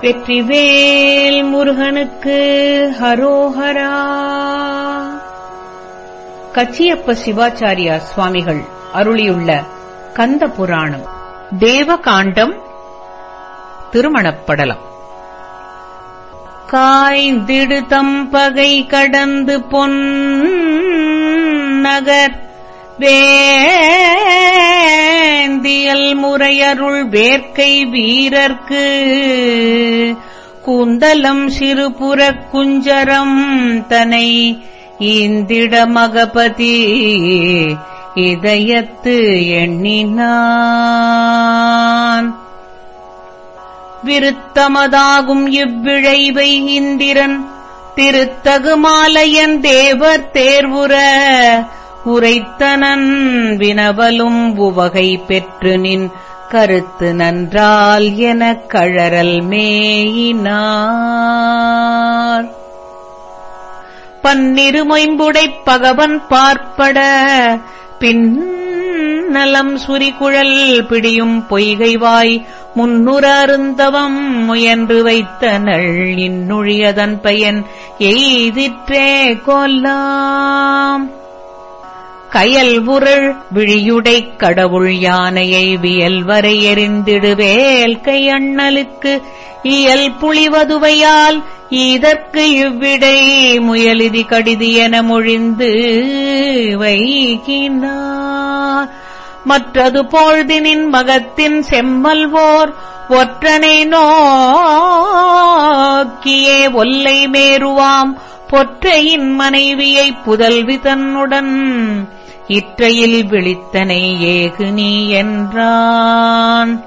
வெற்றிவேல் முருகனுக்கு ஹரோஹரா. கச்சியப்ப சிவாச்சாரியா சுவாமிகள் அருளியுள்ள கந்த புராணம் தேவகாண்டம் திருமணப்படலம். காய்ந்திடுதம் பகை கடந்து பொன் நகர் வே வேந்தியல் முறையருள் வேர்க்கை வீரர்க்கு. கூந்தலம் சிறுபுறக் குஞ்சரம் தனை இந்திடமகபதி இதயத்து எண்ணினான். விருத்தமதாகும் இவ்விழைவை இந்திரன் திருத்தகுமாலையன் தேவர் தேர்வுற உரைத்தனன் வினவலும் உவகை பெற்று நின் கருத்து நன்றால் எனக் கழறல் மேயினார். பன்னிருமொயம்புடைப் பகவன் பார்ப்பட பின் நலம் சுரிகுழல் பிடியும் பொய்கைவாய் முன்னுர அருந்தவம் முயன்று வைத்தனள் இன்னுழியதன் பயன் எய்திற்றே கொல்லாம். கயல் உருள் விழியுடைக் கடவுள் யானையை வியல் வரை எறிந்திடுவேல் கையண்ணலுக்கு இயல் புலிவதுவையால் இதற்கு இவ்விடை முயலிதி கடிதி என மொழிந்து வைகினார் மற்றது போழ்தினின் மகத்தின் செம்மல்வோர் ஒற்றனை நோக்கியே ஒல்லை மேருவாம். பொற்றையின் மனைவியை புதல்வி தன்னுடன் இற்றையில் விழித்தனை ஏகு நீ என்றான்.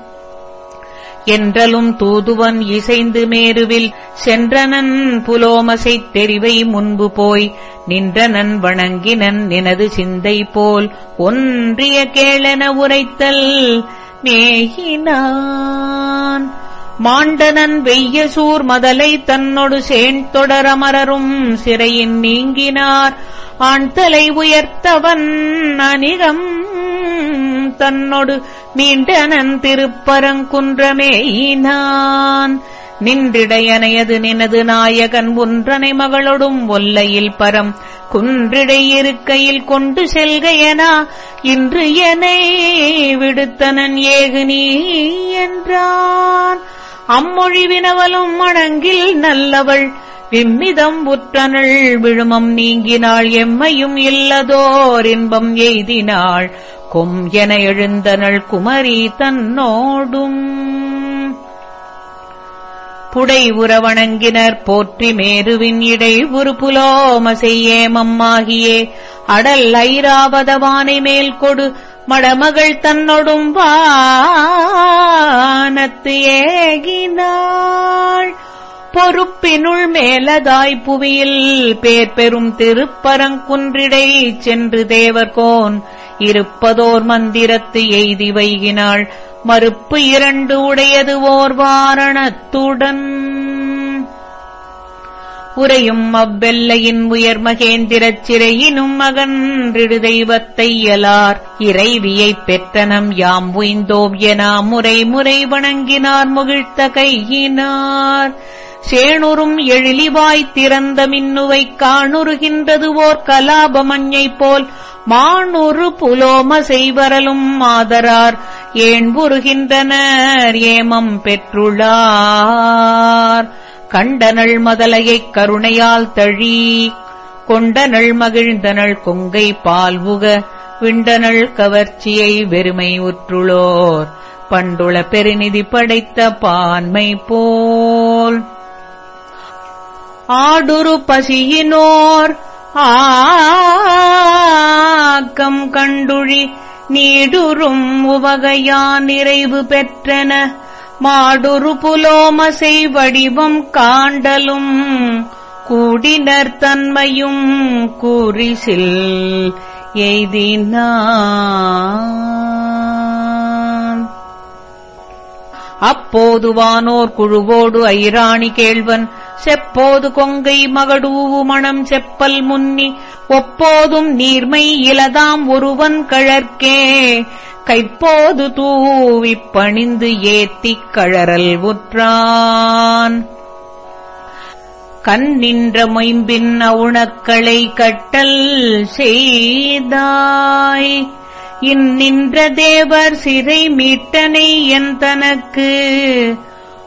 என்றலும் தூதுவன் இசைந்து மேருவில் சென்றனன் புலோமசைத் தெரிவை முன்பு போய் நின்றனன் வணங்கினன் நினது சிந்தை போல் ஒன்றிய கேளென உரைத்தல் மேகினான். மாண்டனன் வெய்யசூர் மதலை தன்னொடு சேண்தொடரமரரும் சிறையின் நீங்கினார். ஆண் தலை உயர்த்தவன் அனிகம் தன்னொடு மீண்டனன் திருப்பரங்குன்றமேயினான். நின்றிடையனையது நினது நாயகன் ஒன்றனை மகளொடும் ஒல்லையில் பரம். குன்றிடை இருக்கையில் கொண்டு செல்கையனா இன்று எனை விடுத்தனன் ஏகு நீ என்றான். அம்மொழி வினவலும் மணங்கில் நல்லவள் விம்மிதம் உற்றனள் விழுமம் நீங்கினாள் எம்மையும் இல்லதோர் இன்பம் எய்தினாள். கொம் என எழுந்தனள் குமரி தன்னோடும். புடை உறவணங்கினர் போற்றி மேருவின் இடை ஒரு புலோம செய்யேமம்மாகியே அடல் ஐராவதவானை மேல் கொடு மடமகள் தன்னொடும் வானத்து ஏகினாள். பொறுப்பினுள் மேலதாய் புவியில் பேர் பெறும் திருப்பரங்குன்றிடை சென்று தேவர்கோன். இருப்பதோர் மந்திரத்து எய்தி வைகினாள் மறுப்பு இரண்டு உடையது ஓர் வாரணத்துடன். உரையும் அவ்வெல்லையின் உயர் மகேந்திரச் சிறையினும் மகன்றிடு தெய்வத்தை இயலார். இறைவியைப் பெற்றனம் யாம் உய்ந்தோம் என முறை முறை வணங்கினார் முகிழ்த்த கையினார். சேணுறும் எழிலிவாய் திறந்த மின்னுவை காணுறுகின்றது ஓர் கலாபமஞ்சை போல் மானொரு புலோம செய்வரலும் மாதரார் ஏண்புறுகின்றனர் ஏமம் பெற்றுள்ளார் கண்டனள் மதலையைக் கருணையால் தழி கொண்டனள் மகிழ்ந்தனள் கொங்கை பால்வுக விண்டனள் கவர்ச்சியை வெறுமை உற்றுளோர். பண்டுள பெருநிதி படைத்த பான்மை போல் ஆடுரு பசியினோர் ஆக்கம் கண்டுழி நீடுறும் உவகையான் நிறைவு பெற்றன மாடுரு புலோமசை வடிவம் காண்டலும் கூடினர் தன்மையும் கூறிசில் எய்தினான். அப்போது வானோர் குழுவோடு ஐராணி கேள்வன் செப்போது கொங்கை மகடூவு மணம் செப்பல் முன்னி ஒப்போதும் நீர்மை இலதாம் ஒருவன் கழற்கே. கைப்போது தூவிப் பணிந்து ஏத்திக் கழறல் உற்றான். கண் நின்ற மொயம்பின் அவுணக்களை கட்டல் செய்தாய். இந்நின்ற தேவர் சிறை மீட்டனை என் தனக்கு.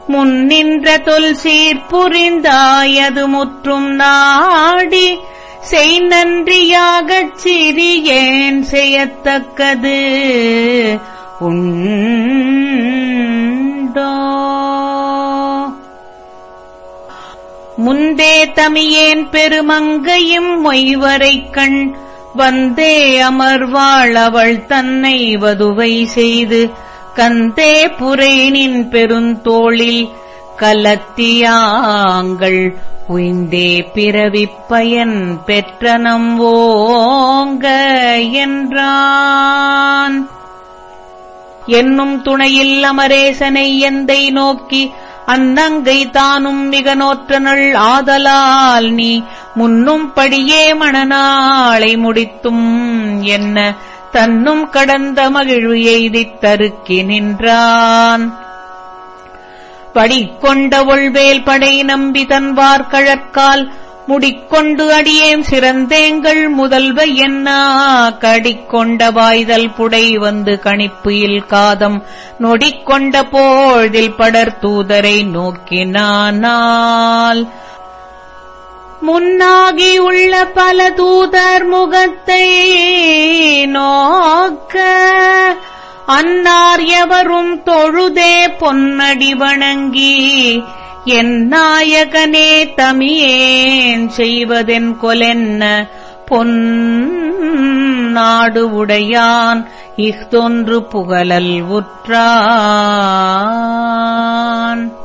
முன்னின்ற தொல் சீர் புரிந்தாயது முற்றும் நாடி செய் நன்றியாகச் சிறியேன் செய்யத்தக்கது உண்டோ? முந்தே தமியேன் பெருமங்கையும் மொய்வரைக் கண் வந்தே அமர்வாள் அவள் தன்னை வதுவை செய்து கந்தே புரேனின் பெருந்தோளில் கலத்தியாங்கள் உய்ந்தே பிறவிப் பயன் பெற்ற நம்போங்க என்றான். என்னும் துணையில் அமரேசனை எந்தை நோக்கி அன்னங்கை தானும் மிக நோற்றனள் ஆதலால் நீ முன்னும் படியே மணநாளை முடித்தும் என்ன தன்னும் கடந்த மகிழ்வு எய்தித் தருக்கி நின்றான். படிக்கொண்ட ஒள்வேல் படை நம்பி தன்வார் கழற்கால் முடிக்கொண்டு அடியேம் சிறந்தேங்கள் முதல்வ என்னா? கடிக்கொண்ட வாய்தல் புடை வந்து கணிப்புயில் காதம் நொடிக்கொண்ட போழ்தில் படர் தூதரை நோக்கினானால் முன்னாகி உள்ள பல தூதர் முகத்தை நோக்க அன்னார் எவரும் தொழுதே பொன்னடி வணங்கி என் நாயகனே தமியேன் செய்வதென் கொலென்ன? பொன் நாடு உடையான் இஃதொன்று புகழல் உற்றான்.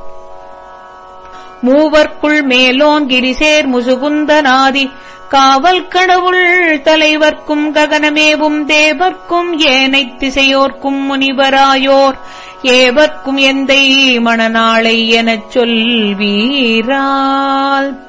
மூவர்க்குள் மேலோன் கிரிசேர் முசுகுந்தநாதி காவல் கடவுள் தலைவர்க்கும் ககனமேவும் தேவர்க்கும் ஏனைத் திசையோர்க்கும் முனிவராயோர். ஏவர்க்கும் எந்தை மணநாளை எனச் சொல்வீரால்.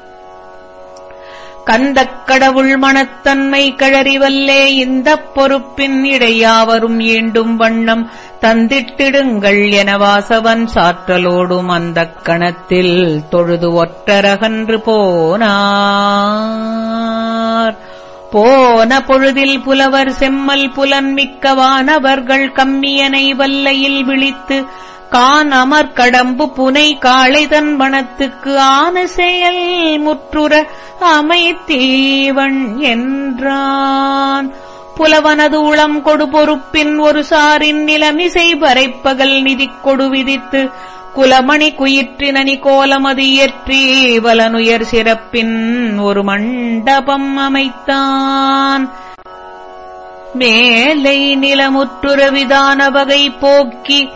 கந்தக் கடவுள் மனத்தன்மை கழறிவல்லே இந்தப் பொறுப்பின் இடையாவரும் ஈண்டும் வண்ணம் தந்திட்டிடுங்கள் என வாசவன் சாற்றலோடும் அந்தக் கணத்தில் தொழுது ஒற்றரகன்று போனார். போன பொழுதில் புலவர் செம்மல் புலன் மிக்கவானவர்கள் கம்மியனை வல்லையில் விழித்து கான் அமர் கடம்பு புனை காளைதன் வனத்துக்கு ஆன செயல் முற்றுற அமைத்தீவன் என்றான். புலவனது உளம் கொடு பொறுப்பின் ஒரு சாரின் நிலமிசை வரைப்பகல் நிதிக் கொடு விதித்து குலமணி குயிற்றினி கோலமது இயற்றி வலனுயர் சிறப்பின் ஒரு மண்டபம் அமைத்தான். மேலை நிலமுற்றுறவிதான வகை போக்கி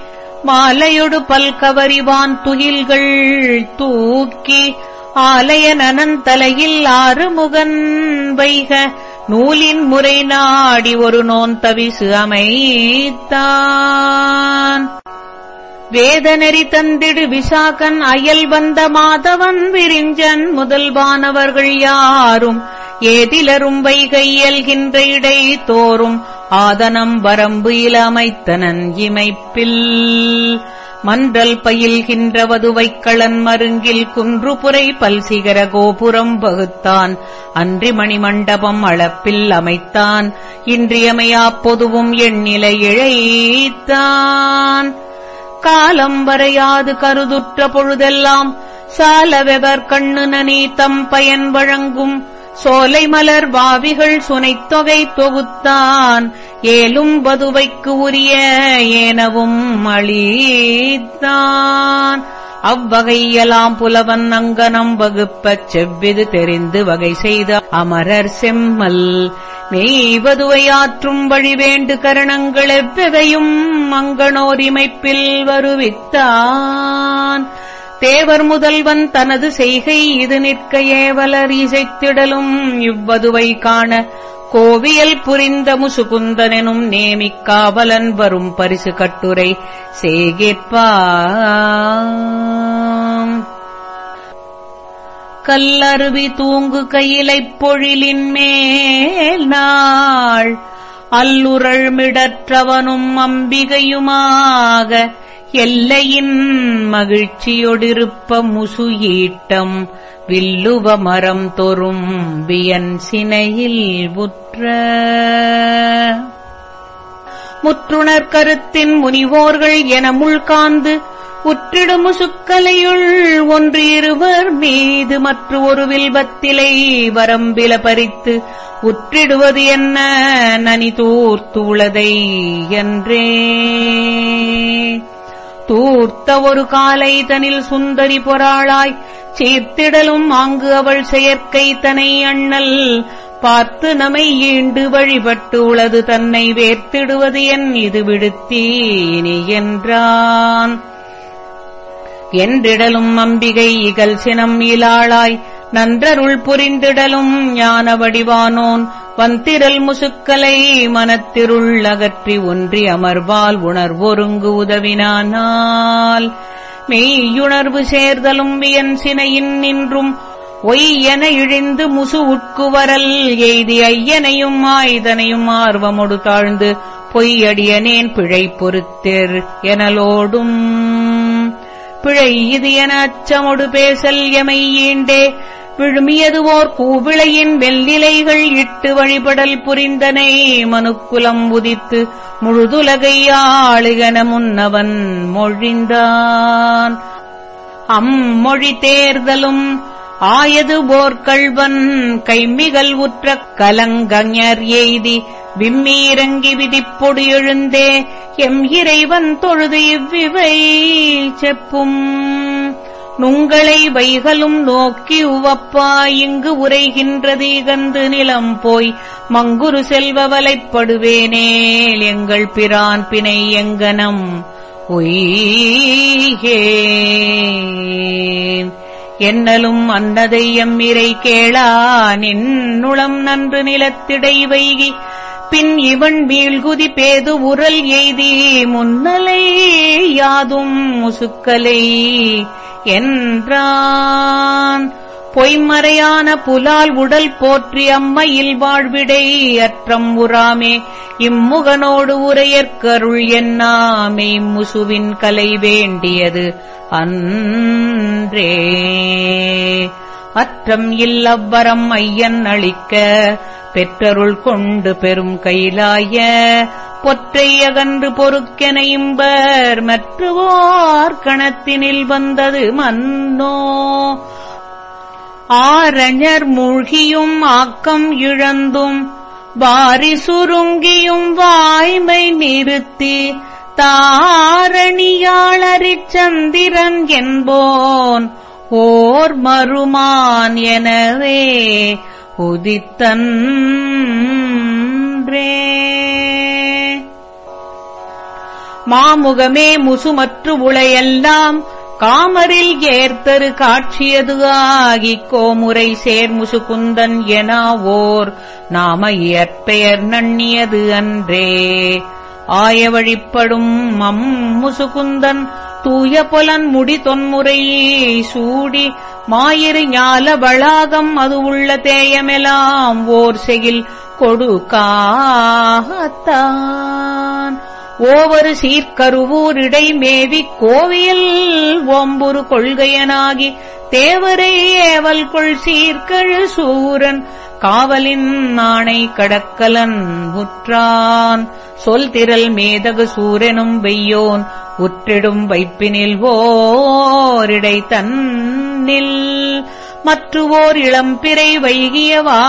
மாலையொடு பல்கவரிவான் துகில்கள் தூக்கி ஆலய நனந்தலையில் ஆறுமுகன் வைக. நூலின் முறை நாடி ஒரு நோன் தவிசு அமைத்தான். வேதநெறி தந்திடு விசாகன் அயல் வந்த மாதவன் விரிஞ்சன் முதல்வானவர்கள் யாரும். ஏதிலரும் வைகையல்கின்ற இடை தோறும் ஆதனம் வரம்பு இலமைத்தனன் இமைப்பில். மன்றல் பயில்கின்ற வதுவைக்களன் மருங்கில் குன்றுபுரை பல்சிகர கோபுரம் வகுத்தான். அன்றி மணிமண்டபம் அளப்பில் அமைத்தான். இன்றியமையா பொதுவும் எண்ணிலை இழைத்தான். காலம் வரையாது கருதுற்ற பொழுதெல்லாம் சாலவெவர் கண்ணு நனி தம் பயன் வழங்கும். சோலை மலர் வாவிகள் சுனைத்தொகை தொகுத்தான். ஏலும் வதுவைக்கு உரிய ஏனவும் அளித்தான் அவ்வகையெல்லாம் புலவன் அங்கனம் வகுப்பச் செவ்விது தெரிந்து வகை செய்த அமரர் செம்மல். மெய்வதுவையாற்றும் வழி வேண்டு கரணங்கள் எவ்வகையும் அங்கனோரிமைப்பில் வருவித்தான். தேவர் முதல்வன் தனது செய்கை இது நிற்க ஏவலர் இசைத்திடலும். இவ்வதுவை காண கோவியல் புரிந்த முசுகுந்தனெனும் நேமிக்காவலன் வரும் பரிசு கட்டுரை சேகிற்பா கல்லருவி தூங்கு கையிலைப் பொழிலின் மேல் நாள். அல்லுரழ்மிடற்றவனும் அம்பிகையுமாக எல்லையின் மகிழ்ச்சியொடிருப்ப முசு ஈட்டம் வில்லுவ மரம் தொறும் வியன் சினையில் உற்ற. முற்றுணர் கருத்தின் முனிவோர்கள் என முள்காந்து உற்றிடு முசுக்கலையுள் ஒன்று இருவர் மீது மற்ற ஒரு வில்பத்திலை வரம்பில பறித்து உற்றிடுவது என்ன? நனி தூர்த்துளதை என்றே. தூர்த்த ஒரு காலை தனில் சுந்தரி பொறாளாய் சீர்த்திடலும் ஆங்கு அவள் செயற்கை தனை அண்ணல். பார்த்து நமை ஈண்டு வழிபட்டு உளது தன்னை வேர்த்திடுவது என் இது விடுத்தீனி என்றான். என்றிடலும் அம்பிகை இகல் சினம் இலாளாய் நன்றருள் புரிந்திடலும் ஞான வடிவானோன் வந்திரல் முசுக்கலை மனத்திருள் அகற்றி ஒன்றி அமர்வால் உணர்வொருங்கு உதவினானால். மெய்யுணர்வு சேர்தலும் வியன் சினையின் நின்றும். ஒய் என இழிந்து முசு உட்குவரல் எய்தி ஐயனையும் ஆயுதனையும் ஆர்வமொடு தாழ்ந்து. பொய்யடியனேன் பிழை பொறுத்தேர் எனலோடும். பிழை இது என அச்சமொடு பேசல் எமை ஈண்டே. விழுமியதுவோர் கூவிளையின் வெள்ளிலைகள் இட்டு வழிபடல் புரிந்தனை மனுக்குலம் உதித்து முழுதுலகையாளுகன முன்னவன் மொழிந்தான். அம்மொழி தேர்தலும் ஆயது போர்கள்வன் கைமிகள் உற்ற கலங்கஞர் எய்தி விம்மீரங்கி விதிப்பொடு எழுந்தே எம் இறைவன் தொழுது இவ்விவை செப்பும். நுங்களை வைகளும் நோக்கி உவப்பா இங்கு உரைகின்றது இகந்து நிலம் போய் மங்குரு செல்வவலைப்படுவேனேல் எங்கள் பிரான் பிணை எங்கனம் ஒய்யே என்னலும் அன்னதை எம்மிரை கேளா நின்னுளம் நன்று நிலத்திடை வைகி பின் இவன் வீழ்குதி பேது உரல் எய்தி முன்னலை யாதும் முசுக்கலை என்றான். பொய்மறையான புலால் உடல் போற்றி அம்மையில் வாழ்விடை அற்றம் உறாமே. இம்முகனோடு உரையற்கருள் என்னாமே. முசுவின் கலை வேண்டியது அன்றே. அற்றம் இல்லவ்வரம் ஐயன் அளிக்க. பெற்றருள் கொண்டு பெரும் கைலாய. பொற்றையகன்று பொறுக்கென இம்பர் மற்றுவோர் கணத்தினில் வந்தது மன்னோ. ஆரஞர் மூழ்கியும் ஆக்கம் இழந்தும் வாரி சுருங்கியும் வாய்மை நிறுத்தி தாரணியாளரிச் சந்திரன் என்போன் ஓர் மறுமான் எனவே உதித்தன்றே. மாமுகமே முசுமற்று உளையெல்லாம் காமரில் ஏர்த்தரு காட்சியது ஆகிக் கோமுறை சேர்முசுகுந்தன் என ஓர் நாம இயற்பெயர் நண்ணியது அன்றே. ஆய வழிப்படும் மம் முசுகுந்தன் தூய புலன் முடி தொன்முறையே சூடி மாயிரு ஞால வளாகம் அது உள்ள தேயமெலாம் ஓர் செகில் கொடுக்காத்தான் ஓவரு சீர்கருவூரிடை மேவி கோவியல் ஓம்புரு கொள்கையனாகி தேவரை ஏவல் கொள் சீர்கழு சூரன் காவலின் நாணை கடக்கலன் உற்றான். சொல் திரள் மேதகு சூரனும் வெய்யோன் உற்றிடும் வைப்பினில் ஓரிடை தன்னில். மற்றுவோர் இளம்பிறை வைகியவா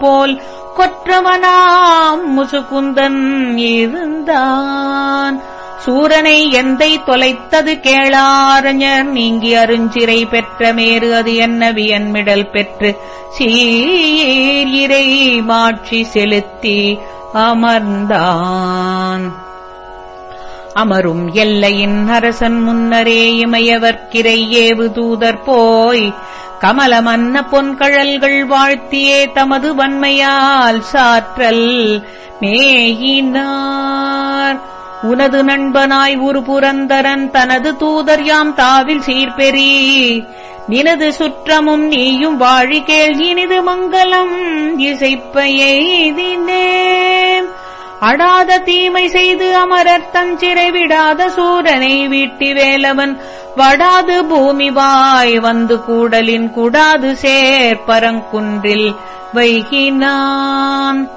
போல் கொற்றவனாம் முசுகுந்தன் இருந்தான். சூரனை எந்தை தொலைத்தது கேளாரஞர் நீங்கி அருஞ்சிறை பெற்ற மேறு அது என்ன வியன்மிடல் பெற்று. சீரிரை மாட்சி செலுத்தி அமர்ந்தான். அமரும் எல்லையின் அரசன் முன்னரே இமையவர்க்கிரை ஏவு தூதர் போய் கமலமன்ன பொன்கழல்கள் வாழ்த்தியே தமது வன்மையால் சாற்றல் மேயினார். உனது நண்பனாய் ஒரு புரந்தரன் தனது தூதர் யாம் தாவில் சீர்பெறி. நினது சுற்றமும் நீயும் வாழி கேள் இனிது மங்கலம் இசைப்ப எய்தினேன். அடாத தீமை செய்து அமரர் தஞ்சிறை விடாத சூரனை வீட்டி வேலவன். வடாது பூமி வாய் வந்து கூடலின் கூடாது சேர்பரங்குன்றில் வைகினான்.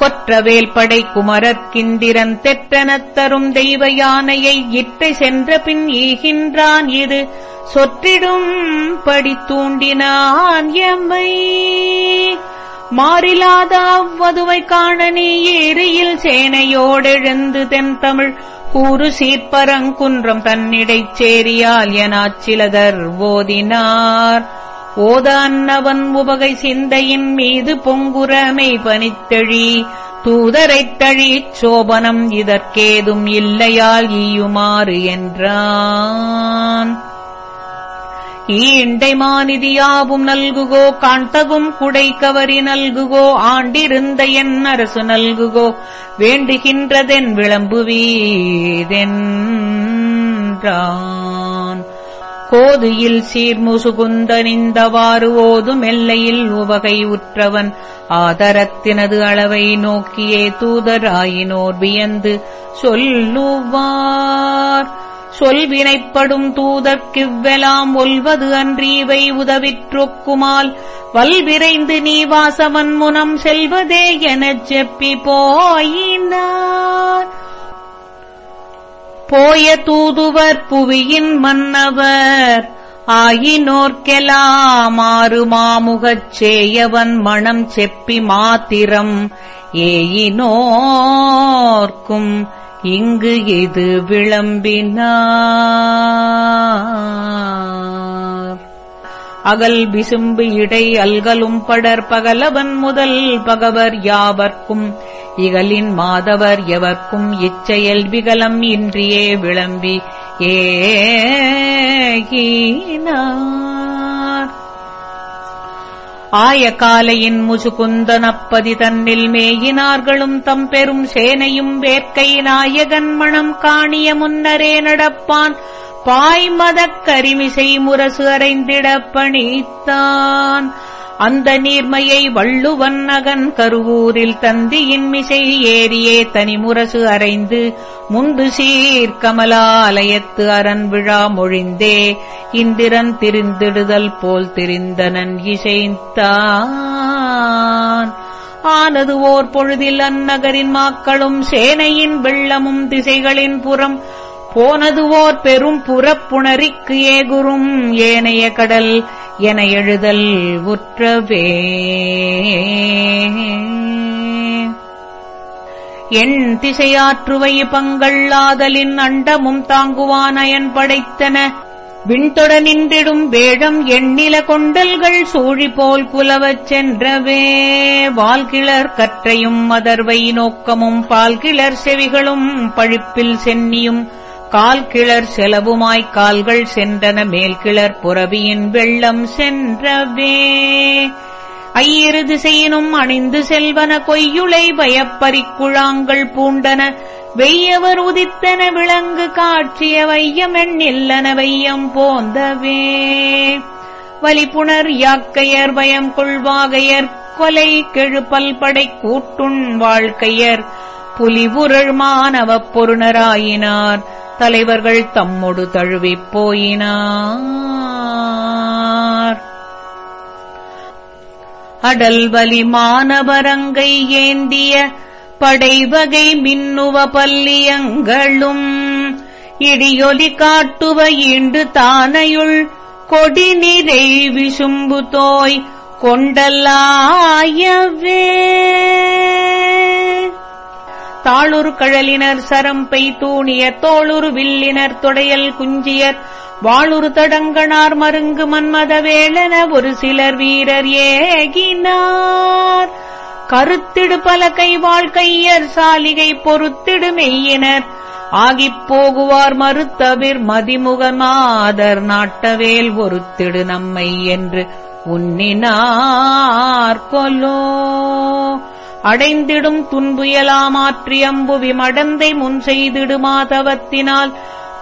கொற்றவேல் படை குமரற்கிந்திரன் தெற்றனத் தரும் தெய்வ யானையை இட்டை சென்ற பின் ஈகின்றான். இது சொற்றிடும் படி தூண்டினான். எம்மை மாறிலாத அவ்வதுவை காண நீ ஏரியில் சேனையோடெழுந்து தென் தமிழ் கூறு சீர்பரங்குன்றம் தன்னிடைச் சேரியால் எனாச்சிலதர் ஓதினார். ஓத அன்னவன் உபகை சிந்தையின் மீது பொங்குரமை பனித்தழி. தூதரைத் தழிச் சோபனம் இதற்கேதும் இல்லையால் ஈயுமாறு என்றான். ஈண்டை மாநிதியாவும் நல்குகோ காண்தகும் குடை கவரி நல்குகோ ஆண்டிருந்த என் அரசு நல்குகோ வேண்டுகின்றதென் விளம்புவீதென்றான் கோதுயில் சீர்முசுகுந்தனிந்தவாறு ஓதும் எல்லையில் உவகை உற்றவன் ஆதரத்தினது அளவை நோக்கியே தூதராயினோர் வியந்து சொல்லுவார் சொல்வினைப்படும் தூதற்கிவ்வெலாம் ஒல்வது அன்றீவை உதவிற்றொக்குமால் வல்விரைந்து நீ வாசவன் முனம் செல்வதே எனச் செப்பி போயினார். போய தூதுவர் புவியின் மன்னவர் ஆயினோர்க்கெலாம் ஆறு மாமுகச் சேயவன் மணம் செப்பி மாத்திரம் ஏயினோர்க்கும். இங்கு இது விளம்பினார். அகல் விசும்பு இடை அல்கலும் படர் பகலவன் முதல் பகவர் யாவர்க்கும் இகலின் மாதவர் எவர்க்கும் இச்செயல் விகலம் இன்றியே விளம்பி ஏகினார். ஆய காலையின் முசுகுந்தனப்பதி தன்னில் மேயினார்களும் தம் பெரும் சேனையும் வேர்க்கை நாயகன் மணம் காணிய முன்னரே நடப்பான். பாய்மதக் கரிமிசை முரசு அறைந்திடப் பணித்தான். அந்த நீர்மையை வள்ளுவன் நகன் கருவூரில் தந்தியின் மிசை ஏறியே தனிமுரசு அறைந்து முந்து சீர் கமலாலயத்து அரண் விழா மொழிந்தே. இந்திரன் திரிந்திடுதல் போல் திரிந்தனன் இசைந்தான். ஆனது ஓர் பொழுதில் அந்நகரின் மாக்களும் சேனையின் வெள்ளமும் திசைகளின் புறம். போனது ஓர் பெரும் புறப்புணரிக்கு ஏகுறும் ஏனைய கடல். என எழுதல் உற்றவே. எண் திசையாற்றுவை பங்கள்ளாதலின் அண்டமும் தாங்குவான் அயன் படைத்தன. விண்தொட நின்றிடும் வேடம் எண்ணில கொண்டல்கள் சூழி போல் குலவச் சென்றவே. வால்கிளர் கற்றையும் மதர்வை நோக்கமும் பால்கிளர் செவிகளும் பழிப்பில் சென்னியும். கால் கிளர் செலவுமாய்க் கால்கள் சென்றன மேல் கிளர் புறவியின் வெள்ளம் சென்றவே. ஐயிரு திசையினும் அணிந்து செல்வன கொய்யுளை பயப்பறிக்குழாங்கள் பூண்டன. வெய்யவர் உதித்தன விளங்கு காற்றிய வையமெண் இல்லன வையம் போந்தவே. வலிப்புணர் யாக்கையர் பயம் கொள்வாகையர். கொலை கெழுப்பல் படை கூட்டுண் வாழ்க்கையர். புலிபுரள் மாணவ பொருணராயினார். தலைவர்கள் தம்மொடு தழுவிப் போயினார். அடல்வலி மானவரங்கை ஏந்திய படைவகை மின்னுவ பல்லியங்களும் இடியொலி காட்டுவ ஈண்டு தானையுள் கொடி நிறை விசும்பு தோய் கொண்டல்லாயவே. தாளுரு கழலினர் சரம்பை தூணிய தோளுரு வில்லினர் தொடையல் குஞ்சியர் வாளுரு தடங்கனார் மருங்கு மன்மத வேளன ஒரு சிலர் வீரர் ஏகினார். கருத்திடு பல கைவாள் கையர் சாலிகை பொறுத்திடு மெய்யினர். ஆகிப் போகுவார் மறுத்தவிர் மதிமுகமாதர் நாட்டவேல் ஒருத்திடு நம்மை என்று உன்னினார் கொலோ அடைந்திடும் துன்புயலாமாற்றியம்பு விமடந்தை மடந்தை முன் செய்திடு மாதவத்தினால்.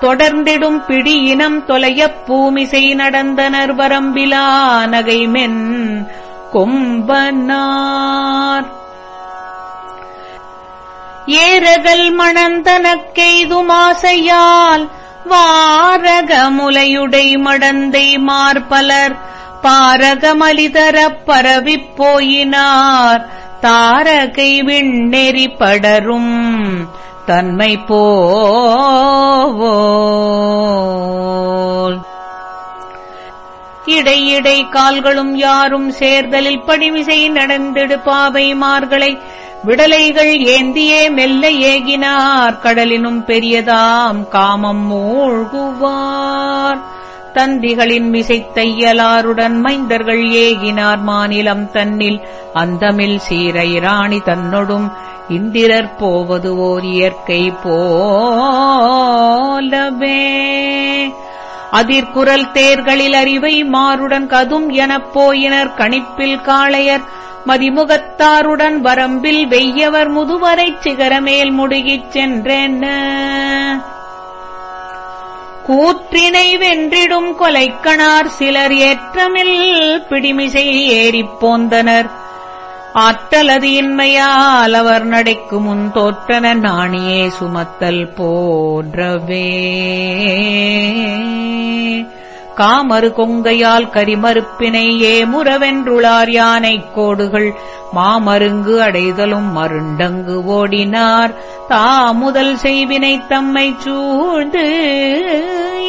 தொடர்ந்திடும் பிடி இனம் தொலையப் பூமிசை நடந்தனர் வரம்பிலா நகைமென் கொம்பனார். ஏரகல் மணந்தனக்கெய்துமாசையால் வாரகமுலையுடை மடந்தை மார்பலர் பாரகமலிதரப் பரவிப் போயினார். தாரகை விண்ணெறி படரும் தன்மை போல் இடையிடை கால்களும் யாரும் சேர்தலில் படிமிசை நடந்திடு பாவை மார்களை விடலைகள் ஏந்தியே மெல்ல ஏகினார் கடலினும் பெரியதாம் காமம் மூழ்குவார். தந்திகளின் மிசைத்தையலாருடன் மைந்தர்கள் ஏகினார் மாநிலம் தன்னில். அந்தமில் சீரை ராணி தன்னொடும் இந்திரர் போவது ஓர் இயற்கை போலவே. அதிர்குரல் தேர்களில் அறிவை மாறுடன் கதும் எனப் போயினர் கணிப்பில் காளையர். மதிமுகத்தாருடன் வரம்பில் வெய்யவர் முதுவரைச் சிகரமேல் முடுகிச் சென்றென்ன? கூற்றினை வென்றிடும் கொலைக்கணார் சிலர் ஏற்றமில் பிடிமிசை ஏறிப் போந்தனர். ஆற்றலது இன்மையால் அவர் நடைக்கு முன் தோற்றன நாணியே சுமத்தல் போன்றவே. காமறு கொங்கையால் கரிமறுப்பினை ஏமுறவென்றுளார் யானைக் கோடுகள். மாமருங்கு அடைதலும் மருண்டங்கு ஓடினார். தாமுதல் செய்வினை தம்மை சூழ்ந்து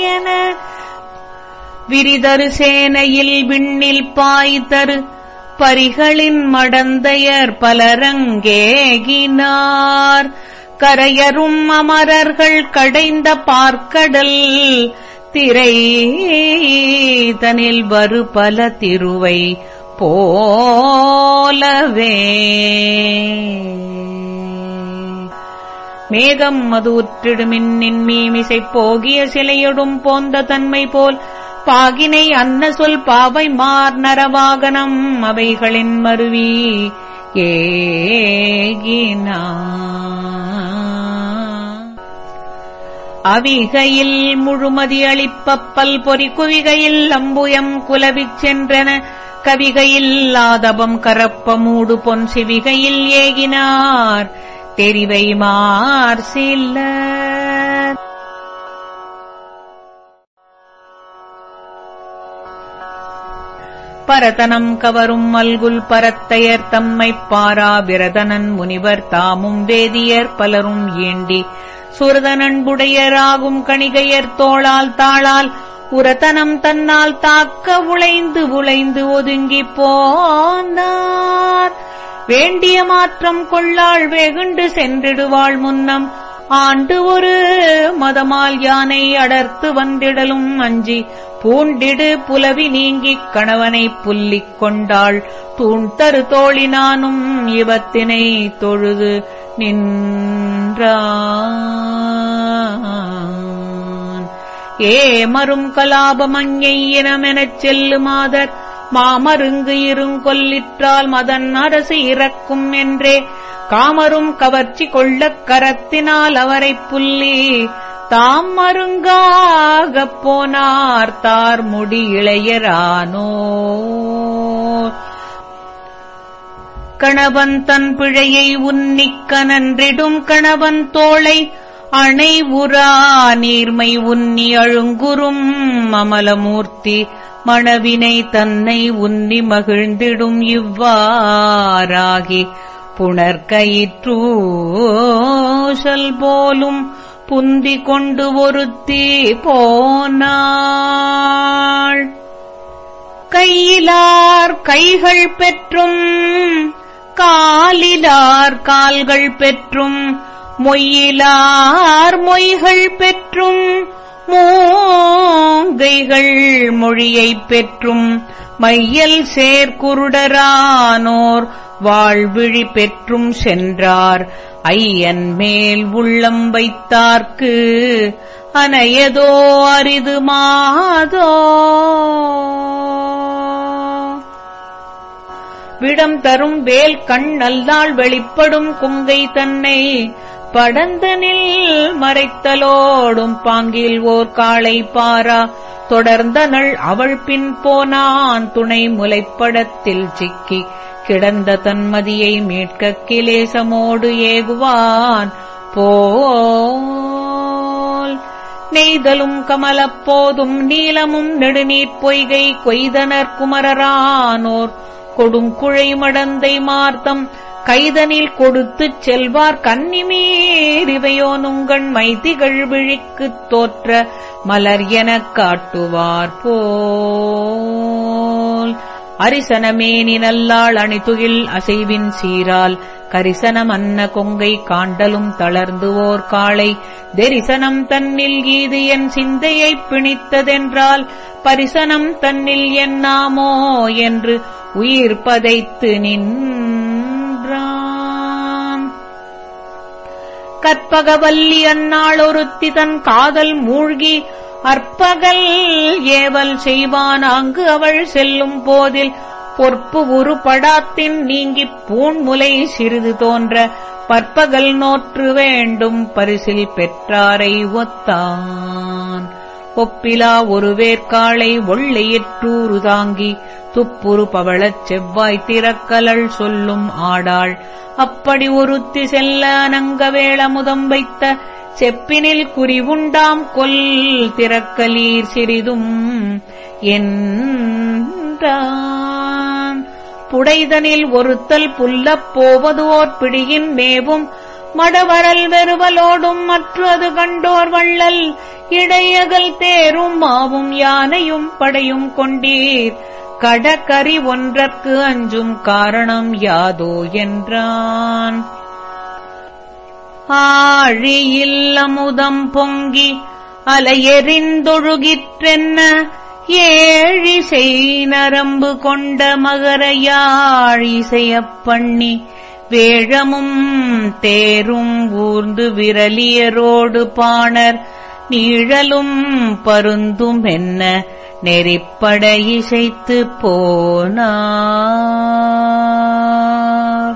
என. விரிதரு சேனையில் விண்ணில் பாய்தரு பரிகளின் மடந்தையர் பலரங்கேகினார். கரையரும் அமரர்கள் கடைந்த பார்க்கடல் திரை தனில் வரு பல திருவை போலவே. மேகம் மதுற்றிடுமின்னின் மீமிசை போகிய சிலையொடும் போந்த தன்மை போல் பாகினை அன்ன சொல் பாவை மார் நரவாகனம் அவைகளின் மருவி ஏகினா அவிகையில் முழுமதி அளிப்பப்பல் பொறி குவிகையில் அம்புயம் குலவிச் சென்றன. கவிகையில் ஆதபம் கரப்ப மூடு பொன் சிவிகையில் ஏகினார். தெரிவை மார் சில்ல பரதனம் கவரும் மல்குல் பரத்தையர் தம்மைப் பாரா விரதனன் முனிவர் தாமும் வேதியர் பலரும் ஏண்டி சுரதனன்புடையராகும் கணிகையர் தோளால் தாளால் உரதனம் தன்னால் தாக்க உழைந்து உழைந்து ஒதுங்கிப் போனார். வேண்டிய மாற்றம் கொள்ளாள் வெகுண்டு சென்றிடுவாள் முன்னம். ஆண்டு ஒரு மதமால் யானை அடர்த்து வந்திடலும் அஞ்சி பூண்டிடு புலவி நீங்கிக் கணவனை புல்லிக் கொண்டாள். தூண்தரு தோழினானும் இவத்தினை தொழுது நின்றான். ஏமரும் கலாபமங்கை இனமெனச் செல்லுமாதர். மாமருங்கு இருங்கொல்லிற்றால் மதன் அரசு இறக்கும் என்றே. காமரும் கவர்ச்சி கொள்ளக் கரத்தினால் அவரைப் புல்லி. தாம் மருங்காகப் போனார் தார் முடி இளையரானோ. கணவன் தன் பிழையை உன்னிக்க நன்றிடும் கணவன் தோளை அணை உரா நீர்மை உன்னி அழுங்குறும் அமலமூர்த்தி மணவினை தன்னை உன்னி மகிழ்ந்திடும் இவ்வாறாகி புணர்கயிற்றூசல் போலும் புந்தி கொண்டு ஒருத்தி போனாள். கையிலார் கைகள் பெற்றும் காலிலார் கால்கள் பெற்றும் மொய்யிலார் மொய்கள் பெற்றும் மூங்கைகள் மொழியைப் பெற்றும் மையல் சேர்க்குருடரானோர் வாழ்விழி பெற்றும் சென்றார். ஐயன் மேல் உள்ளம் வைத்தார்க்கு அனையதோ அரிது மாதோ. விடம் தரும் வேல் கண் நல்லாள் வெளிப்படும் குங்கை தன்னை படந்தனில் மறைத்தலோடும் பாங்கில் ஓர் காளை பாரா. தொடர்ந்தனள் அவள் பின் போனான் துணை முலைப்படத்தில் சிக்கி. கிடந்த தன்மதியை மீட்கக் கிலேசமோடு ஏகுவான். போல் நெய்தலும் கமலப்போதும் நீலமும் நெடுநீர்ப் பொய்கை கொய்தனர் குமரரானோர். கொடுங்குழை மடந்தை மார்த்தம் கைதனில் கொடுத்துச் செல்வார் கன்னிமீறிவையோ நுங்கண் மைதிகள் விழிக்குத் தோற்ற மலர் எனக் காட்டுவார் போல். அரிசனமேனி நல்லாள் அணிதுகில் அசைவின் சீரால் கரிசனம் அன்ன கொங்கை காண்டலும் தளர்ந்து ஓர் காளை. தெரிசனம் தன்னில் ஈது என் சிந்தையைப் பிணித்ததென்றால் பரிசனம் தன்னில் என்னாமோ என்று உயிர் பதைத்து நின் கற்பகவல்லி அன்னாள் ஒருத்தி தன் காதல் மூழ்கி அற்பகல் ஏவல் செய்வான். அங்கு அவள் செல்லும் போதில் பொற்பு உரு படாத்தின் நீங்கிப் பூண்முலை சிறிது தோன்ற பற்பகல் நோற்று வேண்டும் பரிசில் பெற்றாரை ஒத்தான். ஒப்பிலா ஒரு வேர்க்காளை ஒள்ளையிற்றூறு தாங்கி துப்புரு பவளச் செவ்வாய் திறக்கலள் சொல்லும் ஆடாள். அப்படி ஒருத்தி செல்ல அனங்கவேள முதம் வைத்த செப்பினில் குறிவுண்டாம் கொல் திறக்கலீர் சிறிதும் என்றான். புடைதனில் ஒருத்தல் புல்லப் போவதோர் பிடியின் மேவும் மடவரல் வெறுவலோடும் மற்றது கண்டோர் வள்ளல் இடையகல் தேரும் மாவும் யானையும் படையும் கொண்டீர். கடற்கரி ஒன்றற்கு அஞ்சும் காரணம் யாதோ என்றான். ஆழியில் அமுதம் பொங்கி அலையெறிந்தொழுகிற்றென்ன ஏழிசை நரம்பு கொண்ட மகரையாழிசையப் பண்ணி வேழமும் தேரும் ஊர்ந்து விரலியரோடு பாணர் நீழலும் பருந்தும் என்ன நெறிப்பட இசைத்து போனார்.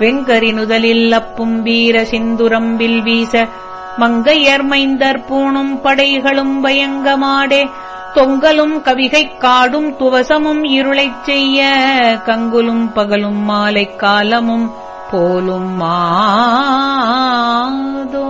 வெங்கரி நுதலில் அப்பும் வீர சிந்துரம்பில் வீச மங்கையர்மைந்தர் பூணும் படைகளும் பயங்கமாடே தொங்கலும் கவிகைக் காடும் துவசமும் இருளைச் செய்ய கங்குலும் பகலும் மாலைக் காலமும் போலும் மாதோ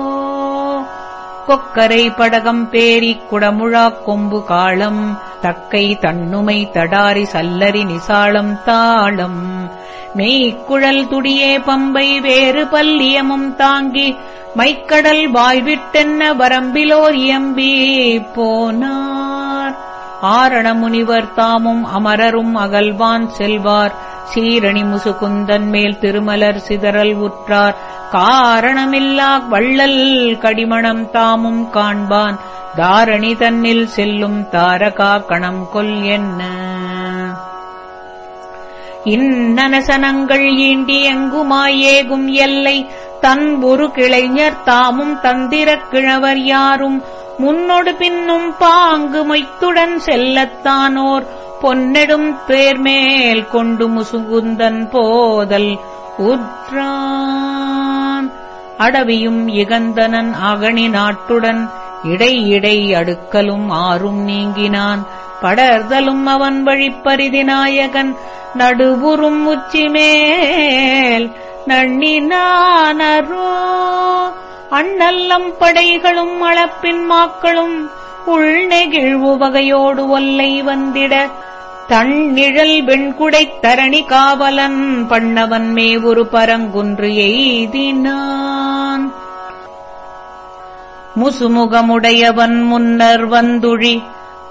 கொக்கரை படகம் பேரி குடமுழாக் கொம்பு காளம் தக்கை தன்னுமை தடாரி சல்லரி நிசாளம் தாளம். மெய்க்குழல் துடியே பம்பை வேறு பல்லியமும் தாங்கி மைக்கடல் வாய்விட்டென்ன வரம்பிலோர் இயம்பி போனார். ஆரண முனிவர் தாமும் அமரரும் அகல்வான் செல்வார். சீரணி முசுகுந்தன் மேல் திருமலர் சிதறல் உற்றார். காரணமில்லா வள்ளல் கடிமணம் தாமும் காண்பான். தாரணி தன்னில் செல்லும் தாரகா கணம் கொல் என்ன? இன்னனசனங்கள் ஈண்டி எங்குமாயேகும் எல்லை? தன் ஒரு கிளைஞர் தாமும் தந்திரக் கிழவர் யாரும்? முன்னொடு பின்னும் பாங்கு மொய்த்துடன் செல்லத்தானோர்? பொன்னெடும் பேர்மேல் கொண்டு முசுகுந்தன் போதல் உற்றான் அடவியும் இகந்தனன் அகணி நாட்டுடன் இடை இடை அடுக்கலும் ஆறும் நீங்கினான். படர்தலும் அவன் வழிப்பரிதி நாயகன் நடுவுறும் உச்சிமேல் நண்ணினானரோ அண்ணல்லம் படைகளும் அளப்பின் மாக்களும் உள்நெகிழ்வு வகையோடு ஒல்லை வந்திட தன்னிழல் வெண்குடைத் தரணி காவலன் பண்ணவன் மேவுரு பரங்குன்று எய்தினான். முசுமுகமுடையவன் முன்னர் வந்துழி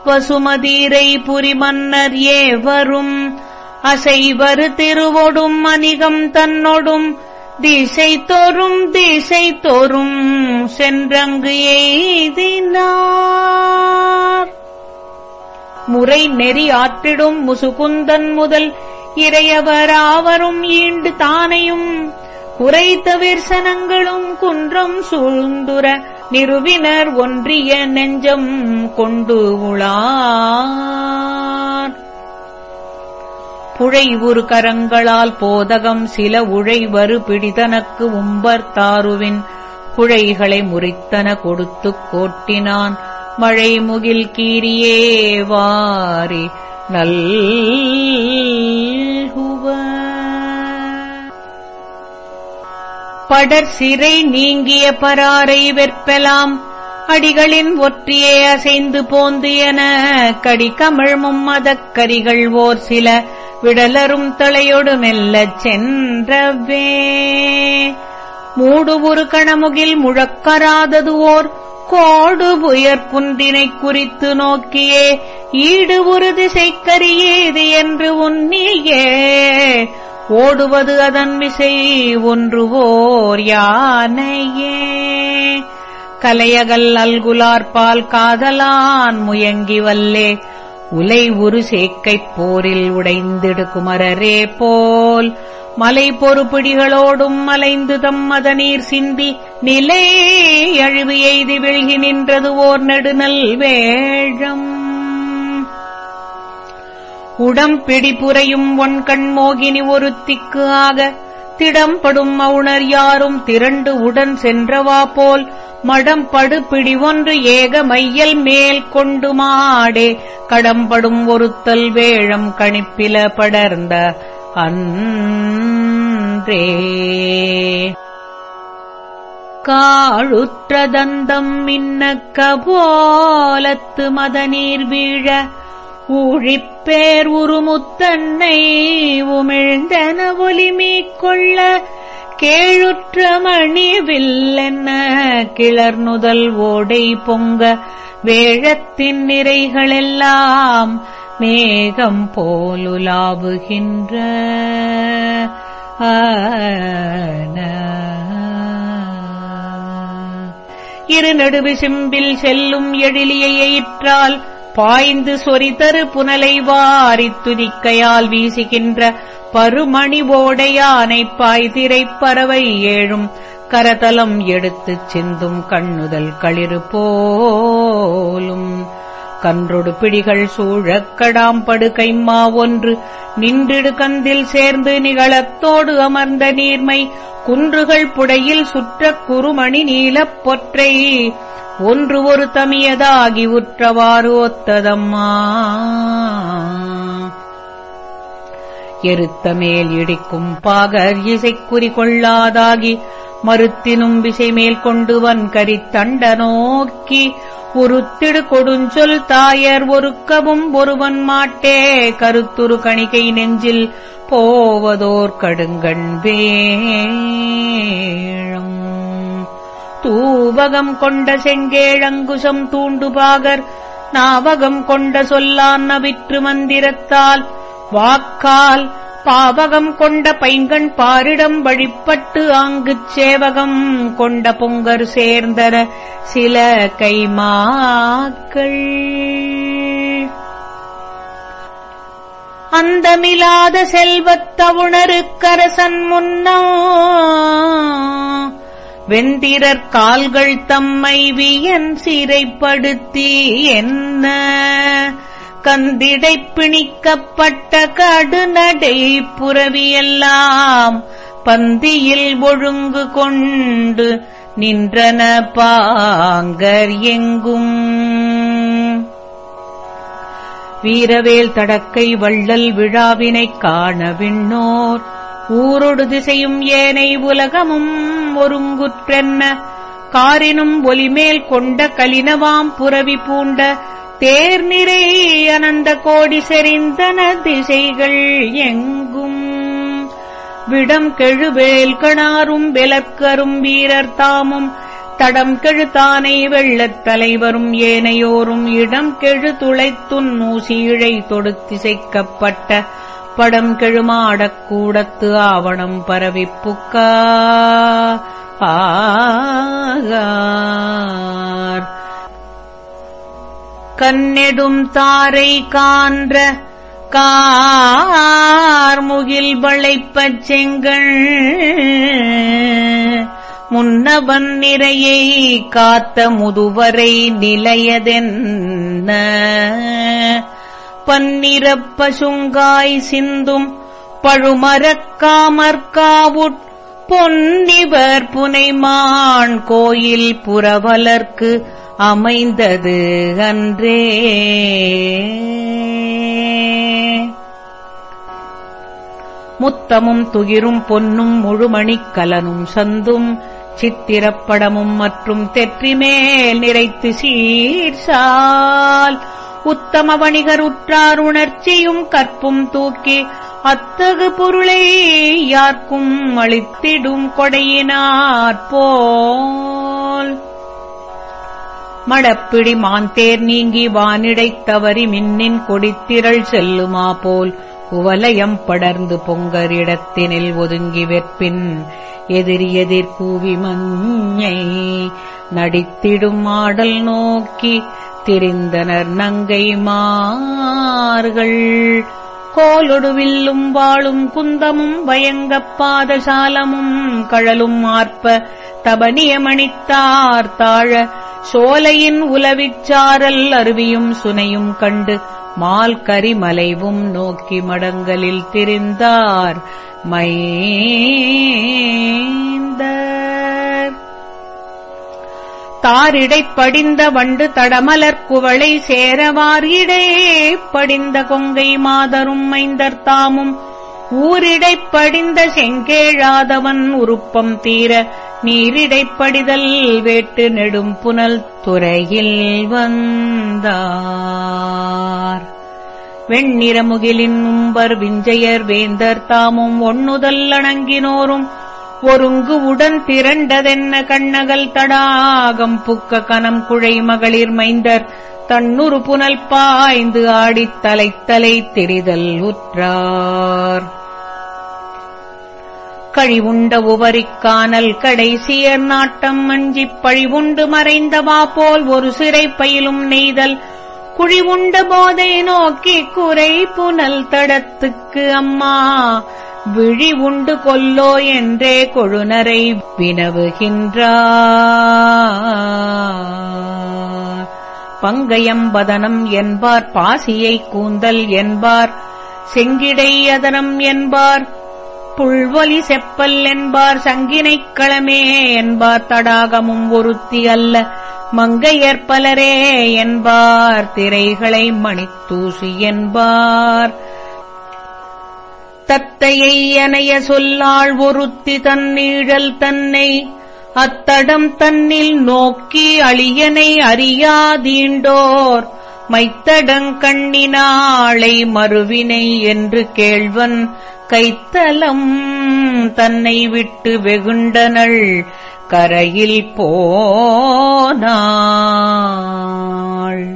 வசுமதீரை புரிமன்னர் ஏவரும் அசைவரு திருவொடும் அணிகம் தன்னொடும் திசை தோறும் திசை தோறும் சென்றங்கு எய்தினார். முறை நெறி ஆற்றிடும் முசுகுந்தன் முதல் இறையவராவரும் ஈண்டு தானையும் குறைத்த விர்சனங்களும் குன்றம் சூழ்ந்துர நிறுவினர் ஒன்றிய நெஞ்சம் கொண்டு உளார் புழை ஒரு கரங்களால் போதகம் சில உழைவரு பிடிதனக்கு உம்பர் தாருவின் குழைகளை முறித்தன கொடுத்துக் கோட்டினான். மழை முகில் கீரியே வாரி நல்குவ. படர் சிறை நீங்கிய பராரை வெற்பலாம் அடிகளின் ஒற்றியே அசைந்து போந்து என கடிகமிழ்மும் மதக்கரிகள் ஓர் சில விடலரும் தலையொடு மெல்லச் சென்றவே மூடு ஒரு கணமுகில் முழக்கராதது ஓர் கோடு புயற் குன்றினைக் குறித்து நோக்கியே ஈடு ஒரு திசைக்கரியேது என்று உன்னியே. ஓடுவது அதன் விசை ஒன்றுவோர் யானையே. கலையகல் அல்குலார்பால் காதலான் முயங்கி வல்லே உலை ஒரு சேக்கைப் போரில் உடைந்திடு குமரரே போல். மலை பொறுப்பிடிகளோடும் மலைந்து தம் மதநீர் சிந்தி நிலை அழிவு எய்தி விழ்கி நின்றது ஓர் நெடுநல் வேழம். உடம்பிடி புரையும் ஒன்கண் மோகினி ஒருத்திக்கு ஆக திடம்படும் மவுணர் யாரும் திரண்டு உடன் சென்றவா போல். மடம்படு பிடிவொன்று ஏக மையல் மேல் கொண்டு மாடே. கடம்படும் ஒருத்தல் வேழம் கணிப்பில படர்ந்த அன்றே. காழுற்றதந்தம் மின்னக்க போலத்து மதநீர் வீழ. ஊழிப்பேர் உருமுத்தன்னை உமிழ்ந்தன ஒலிமீக்கொள்ள. கேழுற்ற மணி வில்லென்ன கிளர்நுதல் ஓடை பொங்க வேழத்தின் நிறைகளெல்லாம் மேகம் போலுலாவுகின்ற இரு நடுவிசிம்பில் செல்லும் எழிலியை எயிற்றால் பாய்ந்து சொரிதரு புனலை வாரித் துதிக்கையால் வீசுகின்ற பருமணி ஓடையானை பாய்திரைப் பறவை ஏழும். கரதலம் எடுத்துச் சிந்தும் கண்ணுதல் களிறு போலும். கன்றொடு பிடிகள் சூழக்கடாம்படு கைம்மா ஒன்று. நின்றிடு கந்தில் சேர்ந்து நிகழத்தோடு அமர்ந்த நீர்மை. குன்றுகள் புடையில் சுற்ற குறுமணி நீலப் பொற்றை. ஒன்று ஒரு தமியதாகி உற்றவாறு ஒத்ததம்மா. எருத்த மேல் இடிக்கும் பாகர் இசைக்குறி கொள்ளாதாகி மறுத்தினும் விசை மேல் கொண்டு வன்கரித் தண்ட நோக்கி உருத்திடு கொடுஞ்சொல் தாயர் ஒருக்கவும் ஒருவன் மாட்டே கருத்துரு கணிகை நெஞ்சில் போவதோர் கடுங்கண் வேழம். தூவகம் கொண்ட செங்கேழங்குசம் தூண்டுபாகர் நாவகம் கொண்ட சொல்லான் நவிற்று மந்திரத்தால் வாக்கால் பாவகம் கொண்ட பைங்கண் பாரிடம் வழிப்பட்டு ஆங்குச் சேவகம் கொண்ட பொங்கர் சேர்ந்தர சில கைமாக்கள். அந்தமிலாத செல்வத்தவுணருக்கரசன் முன்னோ வெந்திரர் கால்கள் தம்மை வியன் சிறைப்படுத்தி என்ன? கந்திடை பிணிக்கப்பட்ட கடுநடை புறவியெல்லாம் பந்தியில் ஒழுங்கு கொண்டு நின்றன பாங்கர் எங்கும். வீரவேல் தடக்கை வள்ளல் விழாவினைக் காண விண்ணோர் ஊரொடு திசையும் ஏனை உலகமும் ஒருங்குற்றென்ன காரினும் ஒலிமேல் கொண்ட கலினவாம் புரவி பூண்ட தேர்நிறை அனந்த கோடி செறிந்தன திசைகள் எங்கும். விடம் கெழுவேல் கணாரும் விலக்கரும் வீரர் தாமும். தடம் கெழுத்தானை வெள்ளத் தலைவரும் ஏனையோரும். இடம் கெழு துளைத்துன் ஊசியிழை தொடுத்திசைக்கப்பட்ட. படம் கெழுமாடக் கூடத்து ஆவணம் பரவிப்புக்கா. ஆகார். கண்ணெடும் தாரை கான்ற கார்முகில் வளைப்பச் செங்கள் முன்னவன் நிறையை காத்த முதுவரை நிலையதென்ன? பன்னிரப் பசுங்காய் சிந்தும் பழுமரக்காமற்காவுட் பொன்னிவர் புனைமான் கோயில் புறவலர்க்கு அமைந்தது அன்றே. முத்தமும் துகிரும் பொன்னும் முழுமணிக் கலனும் சந்தும் சித்திரப்படமும் மற்றும் தெற்றிமேல் நிறைத்து சீர்சால். உத்தம வணிகர் உற்றார் உணர்ச்சியும் கற்பும் தூக்கி அத்தகு பொருளை யார்க்கும் அளித்திடும் கொடையினாற் போல். மடப்பிடி மாந்தேர் நீங்கி வானிடைத் தவறி மின்னின் கொடித்திரள் செல்லுமா போல் குவலயம் படர்ந்து பொங்கரிடத்தினில் ஒதுங்கி வெற்பின் எதிரி எதிர் கூவி மஞ்சை நடித்திடும் ஆடல் நோக்கி திரிந்தனர் நங்கை மார்கள். கோலொடுவில்லும் வாழும் குந்தமும் பயங்கப் பாதசாலமும் கழலும் ஆர்ப்ப தபனியமணித்தார் தாழ சோலையின் உலவிச்சாரல் அருவியும் சுனையும் கண்டு மால் கரிமலைவும் நோக்கி மடங்களில் திரிந்தார் மைந்த தாரிடைப் படிந்த வண்டு தடமலர் குவளை இடையே படிந்த கொங்கை மாதரும் மைந்தர் தாமும் ஊரிடைப் படிந்த செங்கேழாதவன் உருப்பம் தீர நீரிடைப் படிதல் வேட்டு நெடும் புனல் துறையில் வந்தார். வெண்ணிறமுகிலின் உம்பர் விஞ்சையர் வேந்தர் தாமும் ஒண்ணுதல் அணங்கினோரும் ஒருங்கு உடன் திரண்டதென்ன கண்ணகல் தடாகம் புக்க கனம் குழை மகளிர் மைந்தர் தன்னுறு புனல் பாய்ந்து ஆடித் தலைத்தலை திரிதல் உற்றார். கழிவுண்ட உவரிக்கானல் கடைசியர் நாட்டம் அஞ்சிப் பழிவுண்டு மறைந்தவா போல் ஒரு சிறை பயிலும் நெய்தல். குழிவுண்ட போதை நோக்கி குறை புனல் தடத்துக்கு அம்மா. விழி உண்டு கொல்லோ என்றே கொழுநரை வினவுகின்றார் பங்கயம்பதனம் என்பார் பாசியை கூந்தல் என்பார். செங்கிடை அதனம் என்பார் புல்வொலி செப்பல் என்பார் சங்கினைக் களமே என்பார் தடாகமும் ஒருத்தி அல்ல. மங்கையற்பலரே என்பார் திரைகளை மணித்தூசி என்பார். தத்தையை அணைய சொல்லாள் ஒருத்தி தன்னீழல் தன்னை. அத்தடம் தன்னில் நோக்கி அழியனை அறியாதீண்டோர். மைத்தடங்கண்ணினாளை மறுவினை என்று கேள்வன். கைத்தலம் தன்னை விட்டு வெகுண்டனள் கரையில் போனாள்.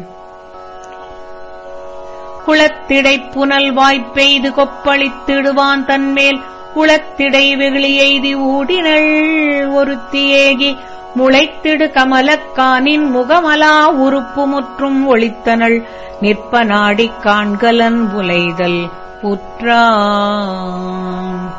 குளத்திடைப் புனல் வாய்ப்பெய்து கொப்பளித்திடுவான் தன்மேல். உளத்திடை வெகுளி எய்தி ஊடினள் ஒருத்தியேகி. முளைத்திடு கமலக்கானின் முகமலா உறுப்பு முற்றும் ஒளித்தனள் நிற்ப நாடிக் காண்கலன் உலைதல் உற்றான்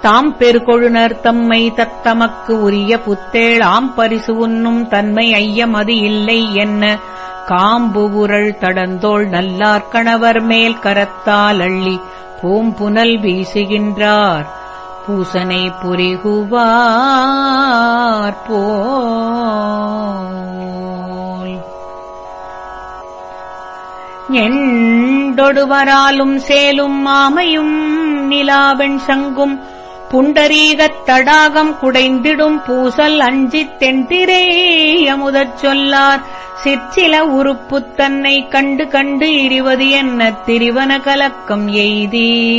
தாம் பெருகொழுனர் தம்மை தத்தமக்கு உரிய புத்தேள் ஆம் பரிசு உண்ணும் தன்மை ஐயம் அது இல்லை என்ன? காம்பு உரள் தடந்தோள் நல்லார் கணவர் மேல் கரத்தால் அள்ளி பூம்புனல் வீசுகின்றார். பூசனை புரிகுவார் போல். எண்டொடுவராலும் சேலும் மாமையும் நிலாவெண் சங்கும். புண்டரீகத் தடாகம் குடைந்திடும் பூசல் அஞ்சித் தென்திரே அமுதச் சொல்லார். சிற்சில உறுப்புத் தன்னை கண்டு கண்டு இறிவது என்ன திரிவன கலக்கம் எய்தி.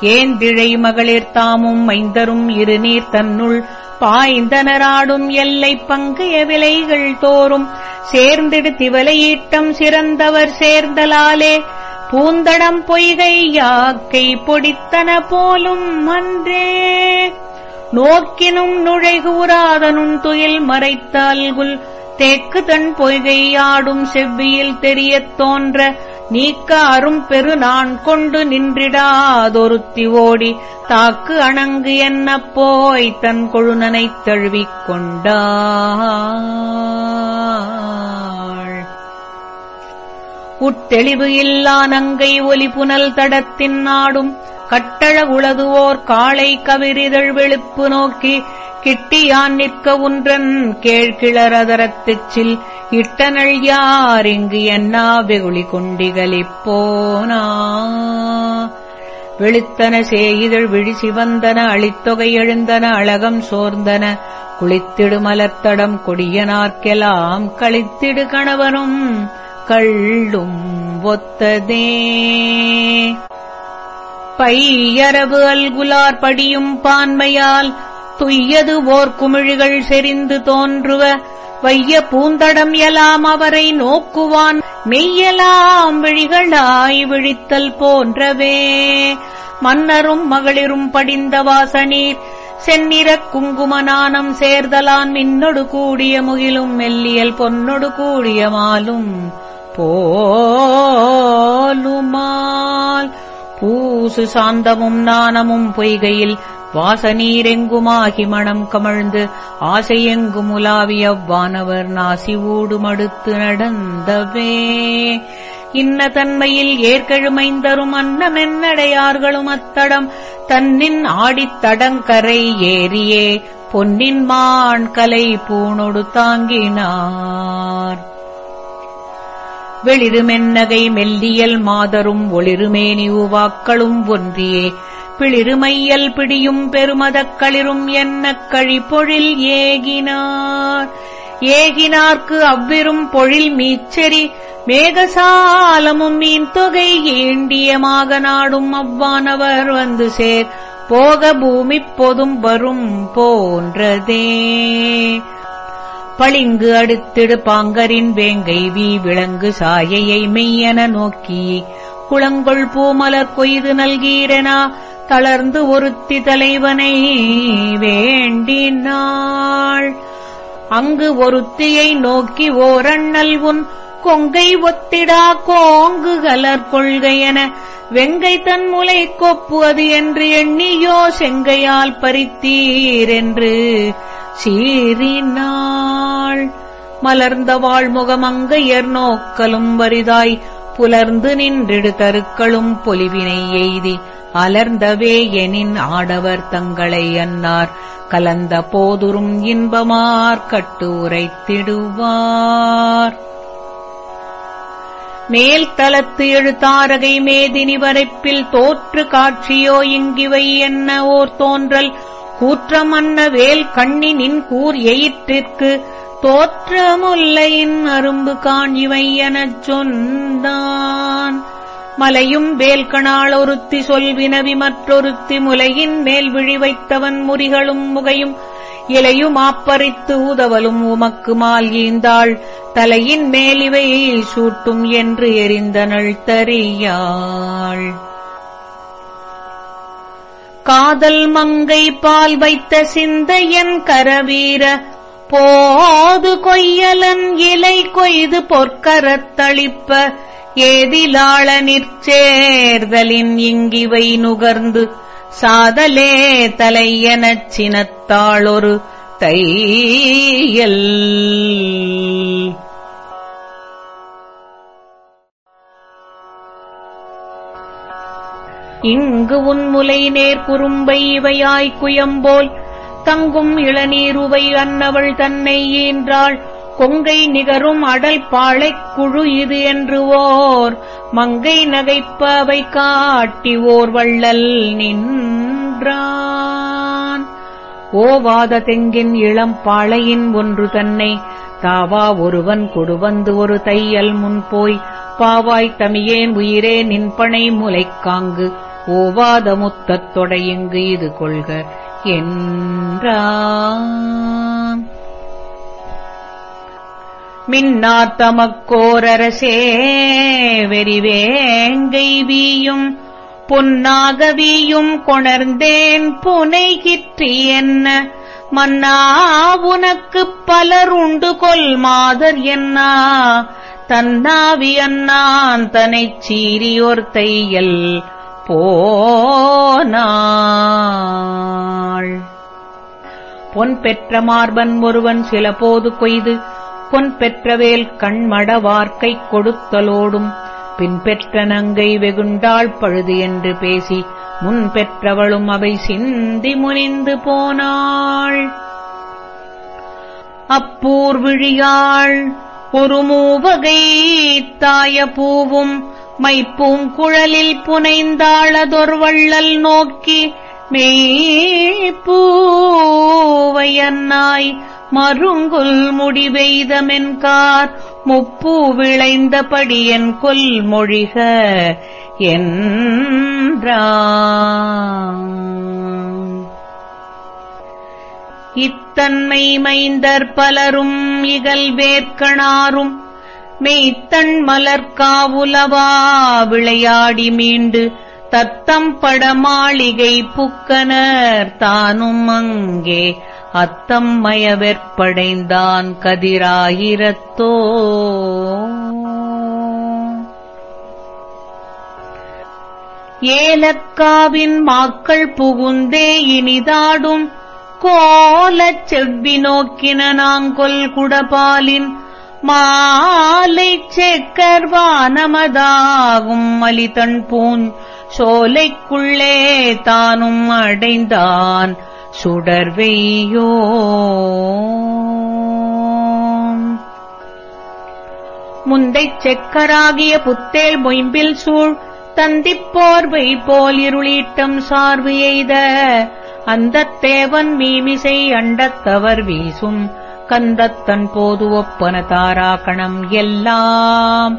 ஏந்திழை மகளிர் தாமும் மைந்தரும் இருநீர் தன்னுள் பாய்ந்தனராடும் எல்லை பங்கைய விலைகள் தோறும் சேர்ந்திடு திவலையீட்டம் சிறந்தவர் சேர்ந்தலாலே பூந்தடம் பொய்கை யாக்கை பொடித்தன போலும் அன்றே. நோக்கினும் நுழைகூராதனும் துயில் மறைத்தால்குல் தேக்கு தன் பொய்கை ஆடும் செவ்வியில் தெரியத் தோன்ற நீக்க அரும் பெரு நான் கொண்டு நின்றிடாதொருத்தி ஓடி தாக்கு அணங்கு என்ன போய் தன் கொழுனனைத் தழுவிக் கொண்டாள். உட்டெளிவு இல்லா நங்கை ஒலி புனல் தடத்தின் நாடும் கட்டழ உளதுவோர் காளை கவிரிதழ் வெளுப்பு நோக்கி கிட்டியான் நிற்க உன்றன் கேழ்கிளரதரத்துச் சில். இட்டனள் யார் இங்கு என்னா வெகுளி கொண்டிகளிப்போனா? வெளுத்தன சேயிதழ் விழி சிவந்தன அளித்தொகை எழுந்தன அழகம் சோர்ந்தன. குளித்திடு மலர்த்தடம் கொடியனார்க்கெல்லாம் களித்திடு கணவனும் கள்ளும் ஒத்ததே. பையரவு அல்குலார் படியும் பான்மையால் துய்யது ஓர் குமிழிகள் செறிந்து தோன்றுவ. வைய பூந்தடம் எலாம் அவரை நோக்குவான். மெய்யலாம் விழிகளாய் விழித்தல் போன்றவே. மன்னரும் மகளிரும் படிந்த வாசனீர் செந்நிறக் குங்குமநானம் சேர்தலான் மின்னொடு கூடிய முகிலும் மெல்லியல் பொன்னொடு கூடிய மாலும். போலுமால் பூசு சாந்தமும் நாணமும் பொய்கையில் வாசநீரெங்குமாகி மணம் கமழ்ந்து ஆசையெங்கும் உலாவிய வானவர் நாசி ஊடுமடுத்து நடந்தவே. இன்ன தன்மையில் ஏற்கழுமைந்தரும் அன்னமென்னடையார்களும் அத்தடம். தன்னின் ஆடித் தடங்கரை ஏறியே பொன்னின் மான் கலை பூணொடு தாங்கினார். வெளிருமென்னகை மெல்லியல் மாதரும் ஒளிருமேனி உவாக்களும் ஒன்றியே. பிளிருமையல் பிடியும் பெருமதக் களிரும் என்ன கழிப்பொழில் ஏகினார். ஏகினார்க்கு அவ்விரும் பொழில் மீச்சரி மேகசாலமும் மீன் தொகை ஏண்டியமாக நாடும் அவ்வானவர் வந்து சேர். போக பூமி பொதும் வரும் போன்றதே. பளிங்கு அடுத்திடு பாங்கரின் வேங்கை வீ விளங்கு சாயையை மெய்யென நோக்கி குளங்கொள் பூமலர் கொய்து நல்கீரெனா தளர்ந்து ஒருத்தி தலைவனை வேண்டினாள். அங்கு ஒருத்தியை நோக்கி ஓரண்ணல் உன் கொங்கை ஒத்திடா கோங்கு கலர் கொள்கையென வெங்கை தன் முலை கொப்பு அது என்று எண்ணியோ செங்கையால் பறித்தீரென்று சீறினாள். மலர்ந்த வாழ்முகமங்கையர் நோக்கலும் வரிதாய் புலர்ந்து நின்றிடு தருக்களும் பொலிவினை எய்தி அலர்ந்தவே எனின் ஆடவர் தங்களை அன்னார். கலந்த போதுரும் இன்பமார் கட்டு உரைத்திடுவார் மேல் தலத்து எழுத்தாரகை மேதினி வரைப்பில் தோற்று காட்சியோ இங்கிவை என்ன ஓர் தோன்றல். கூற்றமன்ன வேல் கண்ணினின் கூர் எயிற்றிற்கு தோற்றமுல்லையின் அரும்பு காண் இவை எனச் சொன்னான் மலையும் வேல்கணாள் ஒருத்தி சொல்வினவி மற்றொருத்தி முலையின் மேல் விழி வைத்தவன் முறிகளும் முகையும். இலையும் ஆப்பறித்து உதவலும் உமக்கு மால் ஈந்தாள். தலையின் மேலிவை சூட்டும் என்று எரிந்தனள் தறியாள். காதல் மங்கை பால் வைத்த சிந்தையன் கரவீர. போது கொய்யலன் இலை கொய்து பொற்கரத்தளிப்ப ஏதிலாள நிற்சேர்தலின் இங்கிவை நுகர்ந்து சாதலே தலையெனச் சினத்தாளொரு தையல். இங்கு உன் முலை நேர் குறும்பை குயம்போல் தங்கும் இளநீருவை அன்னவள் தன்னை ஈன்றாள். கொங்கை நிகரும் அடல் பாழைக் குழு இது என்று ஓர் மங்கை நகைப்பவை காட்டி ஓர் வள்ளல் நின்றான். ஓவாத தெங்கின் இளம் பாளையின் ஒன்று தன்னை தாவா ஒருவன் கொடுவந்து ஒரு தையல் முன் போய். பாவாய் தமியேன் உயிரே நின்பனை முலைக்காங்கு ஓவாத முத்தத் தொடையுங்கு இது கொள்க என்றான். மின்னாத்தமக்கோரரசே வெறிவேங்கை வீயும் பொன்னாக வீயும் கொணர்ந்தேன் புனைகிற்றி என்ன மன்னா உனக்குப் பலர் உண்டு கொல் மாதர் என்னா? தன்னாவி அண்ணான் தனைச் சீரியோர் தையல் போனாள். பொன் பெற்ற மார்பன் ஒருவன் சில போது கொய்து பொன் பெற்றவேல் கண்மட வார்க்கை கொடுத்தலோடும் பின்பெற்ற நங்கை வெகுண்டாள் பழுது என்று பேசி முன் பெற்றவளும் அவை சிந்தி முனிந்து போனாள். அப்பூர் விழியாள் ஒரு மூவகை தாய பூவும் மைப்பூங்குழலில் புனைந்தாளதொர்வள்ளல் நோக்கி மெய்ப்பூவையன்னாய் மருங்குல் முடிவெய்தமென்கார் முப்பூ விளைந்தபடி என் கொல் மொழிக இத்தன்மை மைந்தர் பலரும் இகல் வேர்க்கணாரும் மெய்த்தன் மலர்காவுலவா விளையாடி மீண்டு தத்தம் படமாளிகை புக்கனர் தானும் அங்கே அத்தம்மயவெற்படைந்தான் கதிராயிரத்தோ. ஏலக்காவின் மாக்கள் புகுந்தே இனிதாடும் கோலச் செவ்வி நோக்கின நாங்கொல் குடபாலின் மாலை செக்கர்வானமதாகும் மலிதன் பூஞ் சோலைக்குள்ளே தானும் அடைந்தான் சுடர்வெய்யோ முந்தைச் செக்கராகிய புத்தேல் மொயம்பில் சூழ் தந்திப்போர்வை போல் இருளீட்டம் சார்பு எய்த அந்தத் தேவன் மீமிசை அண்டத்தவர் வீசும் கந்தத்தன் போது ஒப்பன தாராகணம் எல்லாம்.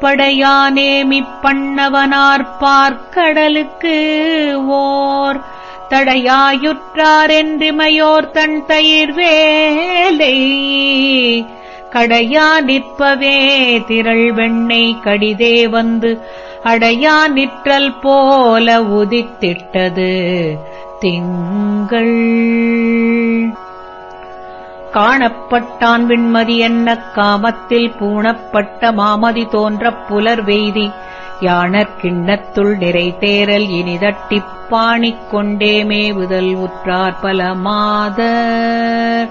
படையானேமிப் பண்ணவனார் பார்க்கடலுக்கு ஓர் தடையாயுற்றாரென்றிமையோர் தன் தயிர் வேலை. கடையா நிற்பவே திரள் வெண்ணை கடிதே வந்து அடையா நிற்றல் போல உதித்திட்டது திங்கள். காணப்பட்டான் விண்மதி என்ன காமத்தில் பூணப்பட்ட மாமதி தோன்றப் புலர் வெய்தி. யாணர் கிண்ணத்துள் நிறை தேரல் இனிதட்டிப் பாணிக் கொண்டே மேவுதல் உற்றார் பல மாதர்.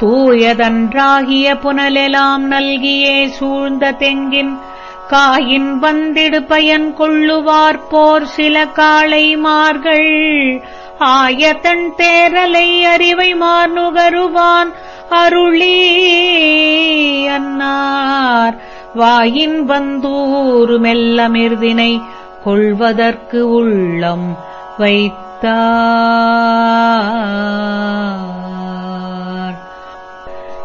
தூயதன்றாகிய புனலெலாம் நல்கியே சூழ்ந்த தெங்கின் காயின் வந்திடு பயன் கொள்ளுவார் போர் சில காளைமார்கள் ஆயத்தன் தேரலை அறிவை மார்நுகருவான் அருளி அன்னார். வாயின் வந்தூரு மெல்லமிர்தினை கொள்வதற்கு உள்ளம் வைத்தார்.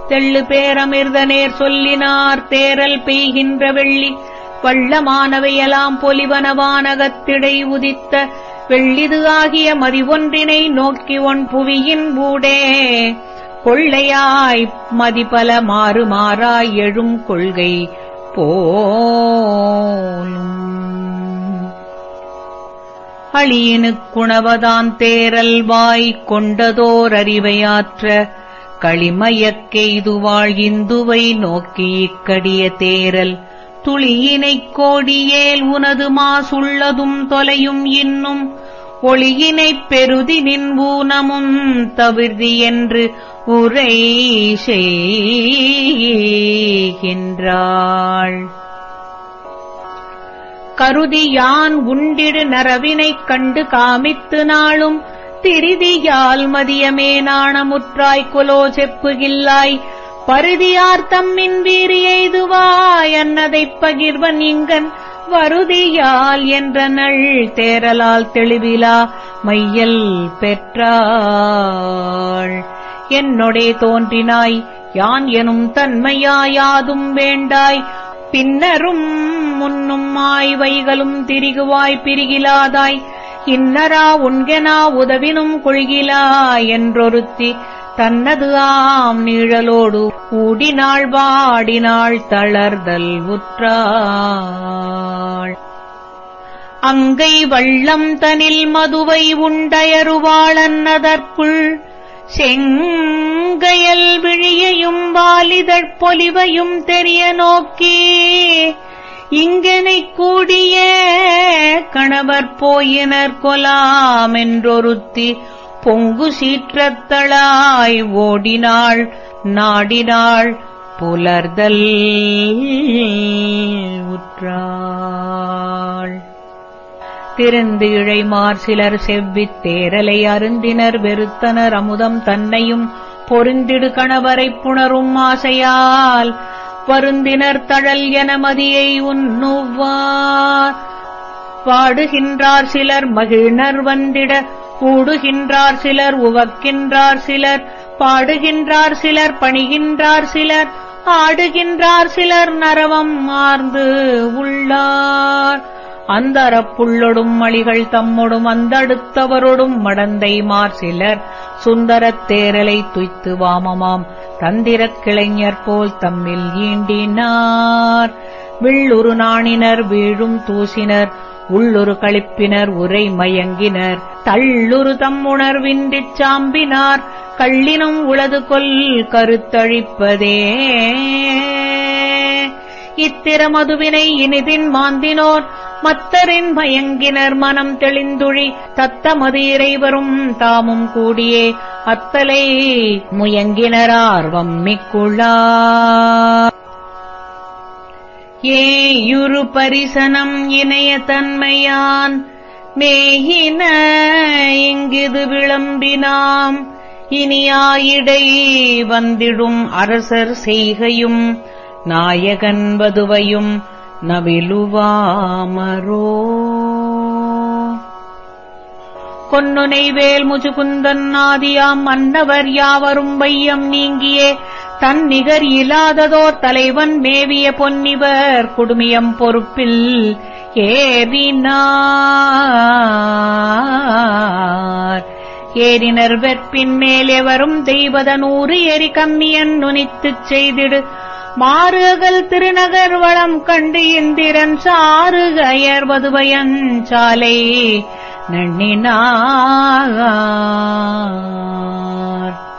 தெள்ளு பேரமிர்தனேர் சொல்லினார் தேரல் பெய்கின்ற வெள்ளி வள்ளமானவையெல்லாம் பொலிவனவானகத்திடை உதித்த வெள்ளிது ஆகிய மதிவொன்றினை நோக்கி ஒன் புவியின் ஊடே கொள்ளையாய் மதிபல மாறு மாறாய் எழும் கொள்கை போலும். அழியினுக்குணவதான் தேரல் வாய் கொண்டதோர் அறிவையாற்ற களிமயக்கெய்துவாழ் இந்துவை நோக்கி இக்கடிய தேரல் துளியினைக் கோடியேல் உனது மாசுள்ளதும் தொலையும் இன்னும் ஒளியினைப் பெருதி நின் ஊனமும் தவிர்தி என்று உரை செய்கின்றாள். கருதி யான் உண்டிடு நரவினைக் கண்டு காமித்து நாளும் திரிதியால் மதியமே நாணமுற்றாய் கொலோ செப்புகில்லாய் பருதியார் தம்மின் வீரியெய்துவாய் அன்னதைப் பகிர்வன் இங்கன் வருதியால் என்ற நள் தேரலால் தெளிவிலா மையல் பெற்றாள். என்னொடே தோன்றினாய் யான் எனும் தன்மையாயாதும் வேண்டாய். பின்னரும் முன்னும் மாய் வைகளும் திரிகுவாய் பிரிகிலாதாய். இன்னரா உண்கெனா உதவினும் கொள்கிலா என்றொருத்தி தன்னது ஆம் நிழலோடு கூடினாள் வாடினாள் தளர்தல் உற்றாள். அங்கை வள்ளம் தனில் மதுவை உண்டயருவாளன்னதற்குள் செங்கையல் விழியையும் வாலிதழ் பொலிவையும் தெரிய நோக்கி இங்கனைக் கூடிய கணவர் போயினர் கொலாம் என்றொருத்தி பொங்கு சீற்றத்தளாய் ஓடினாள் நாடினாள் புலர்தல் உற்றாள். திருந்து இழைமார் சிலர் செவ்வித் தேரலை அருந்தினர் வெறுத்தனர் அமுதம் தன்னையும் பொருந்திடு கணவரைப் புணரும் ஆசையால் வருந்தினர் தழல் என மதியை உண்ணுவார். பாடுகின்றார் சிலர் மகிழ்னர் வந்திட கூடுகின்றார் சிலர் உவக்கின்றார் சிலர் பாடுகின்றார் சிலர் பணிகின்றார் சிலர் ஆடுகின்றார் சிலர் நரவம் மார்ந்து உள்ளார். அந்தரப்புள்ளொடும் மளிகள் தம்மொடும் அந்தடுத்தவரொடும் மடந்தை மார் சிலர். சுந்தரத் தேரலை துய்த்து வாமமாம் தந்திரக் கிளைஞர் போல் தம்மில் ஈண்டினார். விள்ளுரு நாணினர் வீழும் தூசினர் உள்ளொரு களிப்பினர் உரை மயங்கினர். தள்ளுரு தம் உணர்வின்றிச் சாம்பினார். கள்ளினும் உளது கொல் கருத்தழிப்பதே. இத்திரமதுவினை இனிதின் மாந்தினோர். மத்தரின் மயங்கினர் மனம் தெளிந்துழி. தத்தமது இறைவரும் தாமும் கூடியே. அத்தலை முயங்கினர் ஆர்வம் மிக்குள்ளார் ஏயுரு பரிசனம் இணைய தன்மையான் மேயின இங்கிது விளம்பினாம். இனியாயிடை வந்திடும் அரசர் செய்கையும் நாயகன் வதுவையும் நவிலுவாமரோ. கொன்னுனை வேல் முஜுகுந்தன் ஆதியாம் மன்னவர் யாவரும் வையம் நீங்கியே. தன் நிகர் இல்லாததோர் தலைவன் மேவிய பொன்னிவர் குடுமியம் பொறுப்பில் ஏறினார். ஏறினர் வெற்பின் மேலே வரும் தெய்வதனூறு எரி கம்மியன் நுனித்துச் செய்திடு. மாறுகல் திருநகர் வளம் கண்டு இந்திரன் சாறுகயர் அயர்வதுவயன் சாலை நண்ணினார்.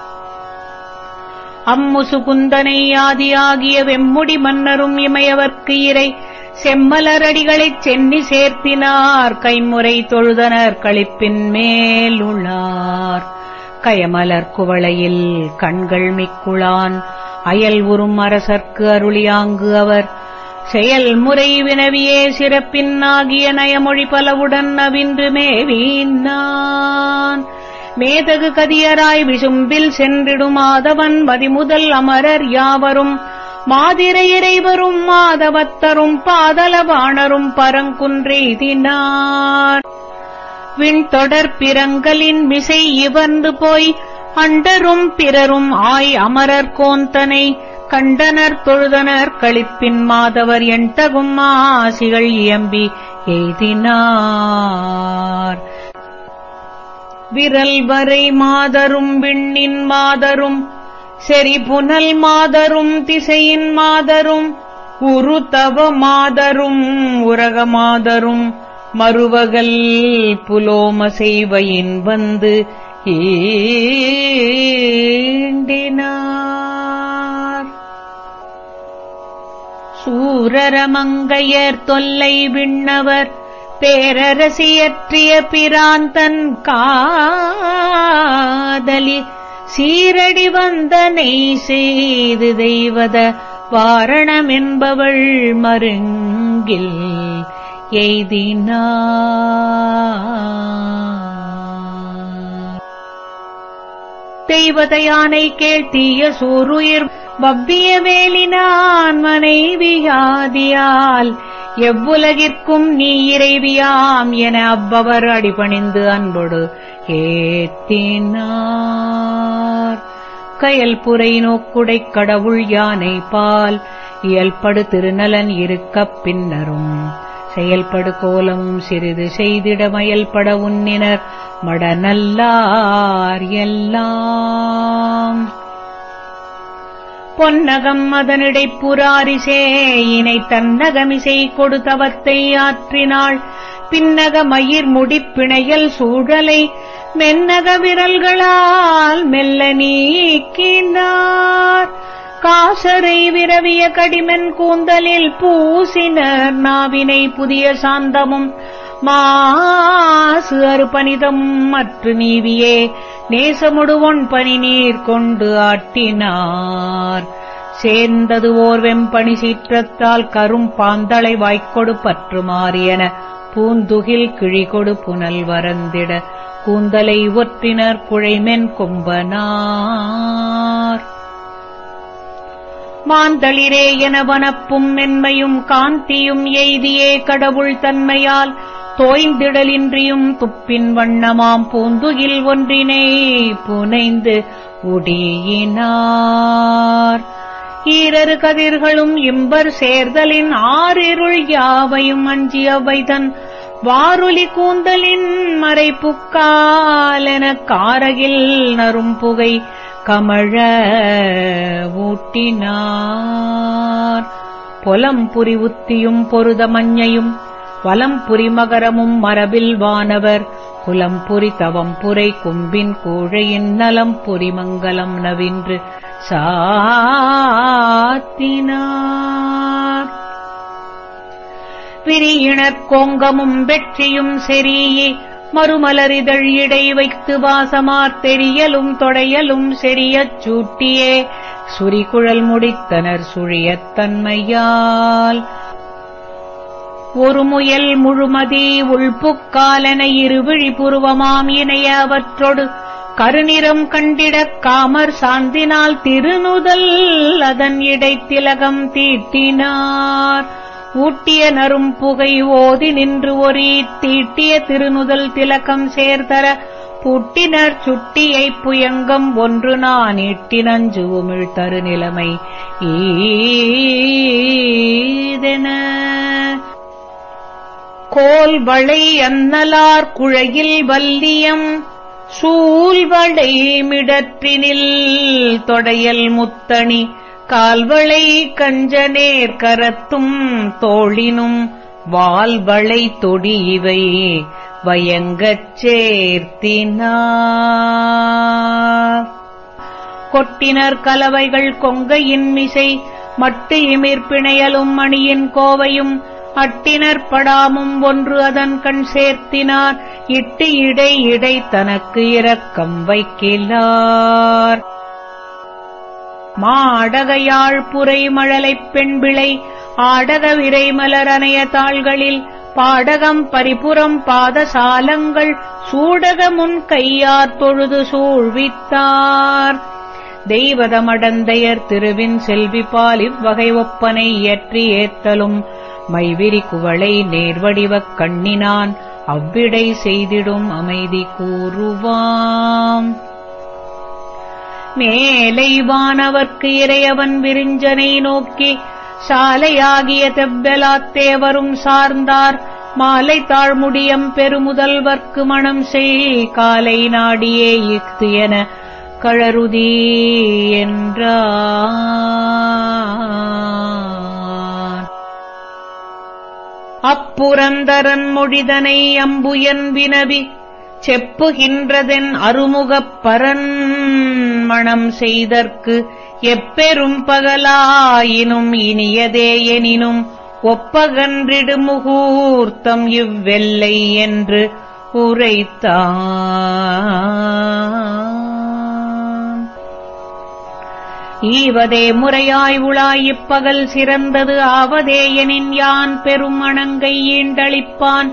அம்முசுகுந்தனை ஆதியாகிய வெம்முடி மன்னரும் இமையவர்க்கு இறை. செம்மலரடிகளைச் சென்னி சேர்த்தினார். கைமுறை தொழுதனர் களிப்பின் மேலுளார் கயமலர் குவளையில் கண்கள் மிக்குளான். அயல் உறும் அரசர்க்கு அருளியாங்கு அவர். செயல்முறை வினவியே சிறப்பின் ஆகிய நயமொழி பலவுடன் அவின்று மேவீனான். மேதகு கதியராய் விசும்பில் சென்றிடும் மாதவன் மதிமுதல் அமரர் யாவரும். மாதிரை இறைவரும் மாதவத்தரும் பாதலவாணரும் பரங்குன்றெய்தினார் விண்தொடர் பிறங்கலின் மிசை இவர்ந்து போய் அண்டரும் பிறரும் ஆய் அமரர் கோந்தனை கண்டனர் தொழுதனர் களிப்பின் மாதவர் எண்தகும் ஆசிகள் இயம்பி எய்தினார். விரல் வரை மாதரும் விண்ணின் மாதரும் செறி புனல் மாதரும் திசையின் மாதரும் உரு தவ மாதரும் உரக மாதரும் மறுவகல் புலோம செய்வையின் வந்து ஈண்டினார். சூரரமங்கையர் தொல்லை விண்ணவர் பேரரசியற்றிய பிராந்தன் காதலி சீரடி வந்தனை செய்து தெய்வத வாரணம் என்பவள் மருங்கில் எய்தினார். தெய்வதையானை கேட்டிய சோறுயிர் வவ்விய வேலினான் மனைவியாதியால் எவ்வுலகிற்கும் நீ இறைவியாம் என அவ்வவர் அடிபணிந்து அன்பொடு ஏத்தினார் கயல்புரை நோக்குடைக் கடவுள் யானை பால் இயல்படு திருநலன் இருக்கப் பின்னரும். செயல்படு கோலமும் சிறிது செய்திட மயல்பட உன்னினர் மடநல்லார் எல்லாம். பொன்னகம் அதனிடை புராரிசே இனை தன்னகமிசை கொடுத்தவத்தை ஆற்றினாள். பின்னக மயிர் முடிப்பிணையல் சூழலை மென்னக விரல்களால் மெல்ல நீக்கினார். காசரை விரவிய கடிமென் கூந்தலில் பூசினர் நாவினை புதிய சாந்தமும் மாசு அறுபனிதம் மற்று நீவியே நேசமுடுவொன் பனி நீர் கொண்டு ஆட்டினார். சேர்ந்தது ஓர் வெம்பணி சீற்றத்தால் கரும் பாந்தளை வாய்க்கொடு பற்று மாறியன. பூந்துகில் கிழிகொடு புனல் வரந்திட கூந்தலை ஒற்றினர் குழைமென் கொம்பனார். மாந்தளிரே என வனப்பும் மென்மையும் காந்தியும் எய்தியே கடவுள் தன்மையால் தோய்ந்திடலின்றியும் துப்பின் வண்ணமாம் பூந்துகில் ஒன்றினை புனைந்து உடியினார் ஈரரு கதிர்களும் இம்பர் சேர்தலின் ஆறிருள் யாவையும் அஞ்சியவைதன் தன் கூந்தலின் மறைப்புக்காலெனக் காரகில் நரும் புகை கமழ ஊட்டினார். பொலம்புரி உத்தியும் பொருத மஞ்சையும் வலம்புரி மகரமும் மரபில் வானவர். குலம்புரி தவம்புரை கும்பின் கூழையின் நலம்புரி மங்கலம் நவின்று சாத்தினார். விரியிணர் கோங்கமும் வெற்றியும் செரியே மறுமலரிதழ் இடை வைத்து வாசமார் தெரியலும் தொடையலும் செரியச் சூட்டியே. சுரிகுழல் முடித்தனர் சுழியத் தன்மையால். ஒரு முயல் முழுமதி உள்புக்காலென இருவிழி புருவமாம் இணைய அவற்றொடு. கருநிறம் கண்டிடக் காமர் சாந்தினால் திருநுதல் அதன் இடைத்திலகம் தீட்டினார். ஊட்டிய நரும் புகை ஓதி நின்று ஒரீ தீட்டிய திருநுதல் திலக்கம் சேர்தர. புட்டினர் சுட்டியைப் புயங்கம் ஒன்று நான் இட்டினஞ்சு உமிழ் தரு நிலைமை ஈதென. கோல் வளை அன்னலார் குழையில் வல்லியம் சூழ்வளை மிடற்றினில் தொடையல் முத்தணி கால்வளை கஞ்சநேர் கரத்தும் தோழினும் வால்வளை தொடி இவை வயங்கச் சேர்த்தினார். கொட்டினர் கலவைகள் கொங்கையின் மிசை மட்டு இமிர்பிணையலும் மணியின் கோவையும் அட்டினர் படாமும் ஒன்று அதன் கண் சேர்த்தினார். இட்டு இடை இடை தனக்கு இரக்கம் வைக்கிலார். மாடகையாழ் புரை மழலைப் பெண்பிளை ஆடக விரை அணைய தாள்களில் பாடகம் பரிபுறம் பாதசாலங்கள் சூடக முன் கையார் தொழுது சூழ்வித்தார். தெய்வதமடந்தையர் திருவின் செல்விபால் இவ்வகை ஒப்பனை இயற்றி ஏத்தலும். மைவிரி குவளை நேர்வடிவக் கண்ணினான் அவ்விடை செய்திடும் அமைதி கூறுவாம். மேலை வானவர்க்கு இறையவன் விரிஞ்சனை நோக்கி சாலையாகிய தெவ்வலாத்தேவரும் சார்ந்தார் மாலை தாழ்முடியம் பெருமுதல்வர்க்கு மணம் செய் காலை நாடியே இஃது என கழருதி என்றார். அப்புரந்தரன் மொழிதனை அம்புயன் வினவி செப்புகின்றதென் அருமுகப் பரன் மணம் செய்தற்கு எப்பெரும் பகலாயினும் இனியதே எனினும் ஒப்பகன்றிடு முகூர்த்தம் இவ்வெல்லை என்று உரைத்தான் ஈவதே முறையாய் உளாய் இப்பகல் சிறந்தது ஆவதேயனின் யான் பெரும் அணங்கை ஈண்டளிப்பான்.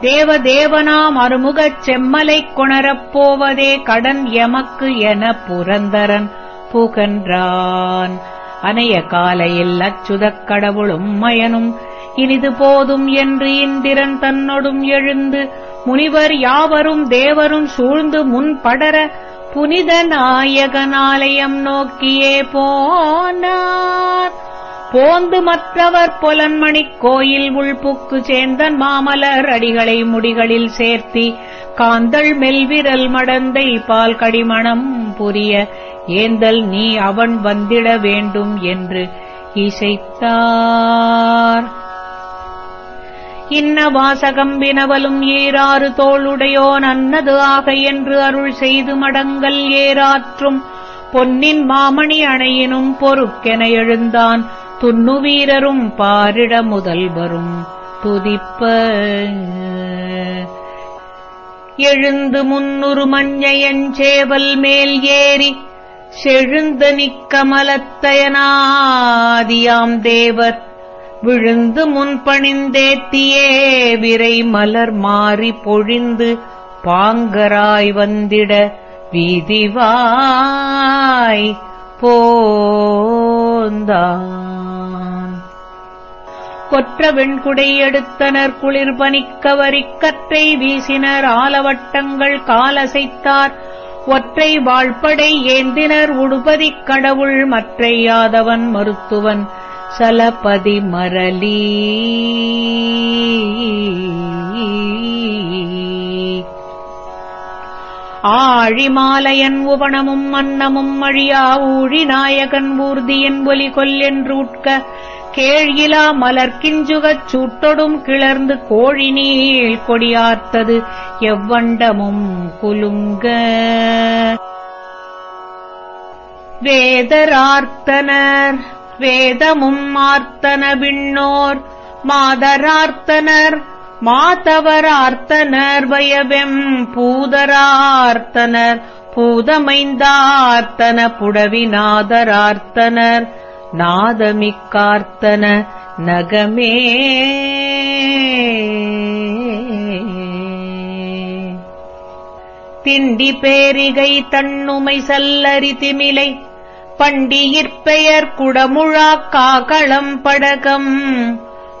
தேவதேவனாம் அருமுகச் செம்மலைக் கொணரப் போவதே கடன் எமக்கு என புரந்தரன் புகன்றான். அனைய காலையில் அச்சுதக் கடவுளும் மயனும் இனிது போதும் என்று இந்திரன் தன்னொடும் எழுந்து முனிவர் யாவரும் தேவரும் சூழ்ந்து முன் படர புனித நாயகனாலயம் நோக்கியே போனார். போந்து மற்றவர் பொலன்மணிக் கோயில் உள்புக்கு சேந்தன் மாமலர் அடிகளை முடிகளில் சேர்த்தி காந்தள் மெல்விரல் மடந்தை பால் கடிமணம் புரிய ஏந்தல் நீ அவன் வந்திட வேண்டும் என்று இசைத்தார். இன்ன வாசகம்பினவலும் ஏறாறு தோளுடையோன் அன்னது ஆக என்று அருள் செய்து மடங்கல் ஏறாற்றும் பொன்னின் மாமணி அணையினும் பொறுக்கென எழுந்தான் துண்ணு வீரரும் பாரிட முதல்வரும் துதிப்ப. எழுந்து முன்னுரு மஞ்சையஞ்சேவல் மேல் ஏறி செழுந்த நிக்கமலத்தயனாதியாம் தேவர் விழுந்து முன்பணிந்தேத்தியே விரை மலர் மாறி பொழிந்து பாங்கராய் வந்திட வீதிவாய் போந்தான். கொற்ற வெண்குடை எடுத்தனர் குளிர் பனிக்கவரிக் கற்றை வீசினர் ஆலவட்டங்கள் காலசைத்தார். ஒற்றை வாழ்படை ஏந்தினர் உடுபதிக் கடவுள் மற்றையாதவன் மருத்துவன். சலபதி மரலி ஆழிமாலையன் உவனமும் மன்னமும் அழியா ஊழி நாயகன் ஊர்தியின் ஒலி கொல்லென்று உட்க கேழ்கிலா மலர்கிஞ்சுகச் சூட்டொடும் கிளர்ந்து கோழி நீள் கொடியார்த்தது எவ்வண்டமும் குலுங்க. வேதரார்த்தனர். வேதமும் ஆர்த்தன விண்ணோர் மாதரார்த்தனர் மாதவரார்த்தனர் வயவெம் பூதரார்த்தனர் பூதமைந்தார்த்தன புடவிநாதரார்த்தனர். நாதமிக்கார்த்தன நகமே. திண்டி பேரிகை தன்னுமை சல்லரி திமிலை பண்டியிற்பெயர் குடமுழாக் காகளம் படகம்.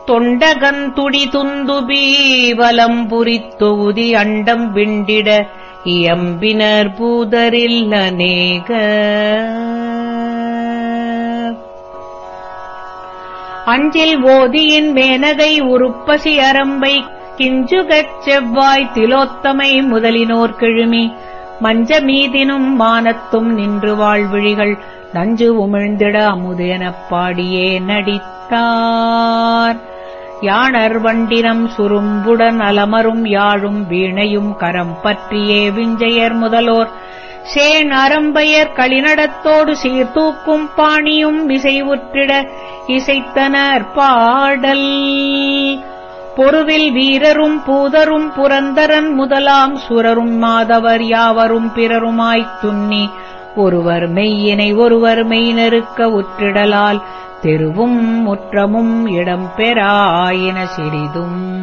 தொண்டகன் துடி துந்துபி வலம் புரித்தொகுதி அண்டம் விண்டிட இயம்பினர் பூதரில் அநேக அஞ்சில் ஓதியின் மேனகை உருப்பசி அரம்பை கிஞ்சுகச் செவ்வாய் திலோத்தமை முதலினோர் கிழுமி. மஞ்ச மீதினும் மானத்தும் நின்று வாழ்விழிகள் நஞ்சு உமிழ்ந்திட அமுதெனப் பாடியே நடித்தார். யாணர் வண்டினம் சுரும்புடன் அலமரும் யாழும் வீணையும் கரம் பற்றியே விஞ்சையர் முதலோர். சேன் அரம்பையர் களிநடத்தோடு சீர்தூக்கும் பாணியும் இசைவுற்றிட இசைத்தனர் பாடல். பொருவில் வீரரும் பூதரும் புரந்தரன் முதலாம் சுரரும் மாதவர் யாவரும் பிறருமாய்த் துன்னி ஒருவர் மெய்யினை ஒருவர் மெய் நெருக்க உற்றிடலால் தெருவும் முற்றமும் இடம் பெறாயின சிறிதும்.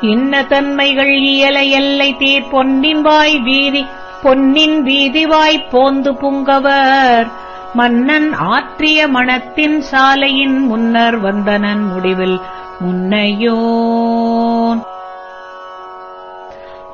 இன்ன தன்மைகள் இயல எல்லை தீர் பொன்னின் வாய் வீதி பொன்னின் வீதிவாய் போந்து புங்கவர். மன்னன் ஆற்றிய மணத்தின் சாலையின் முன்னர் வந்தனன் முடிவில் முன்னையோன்.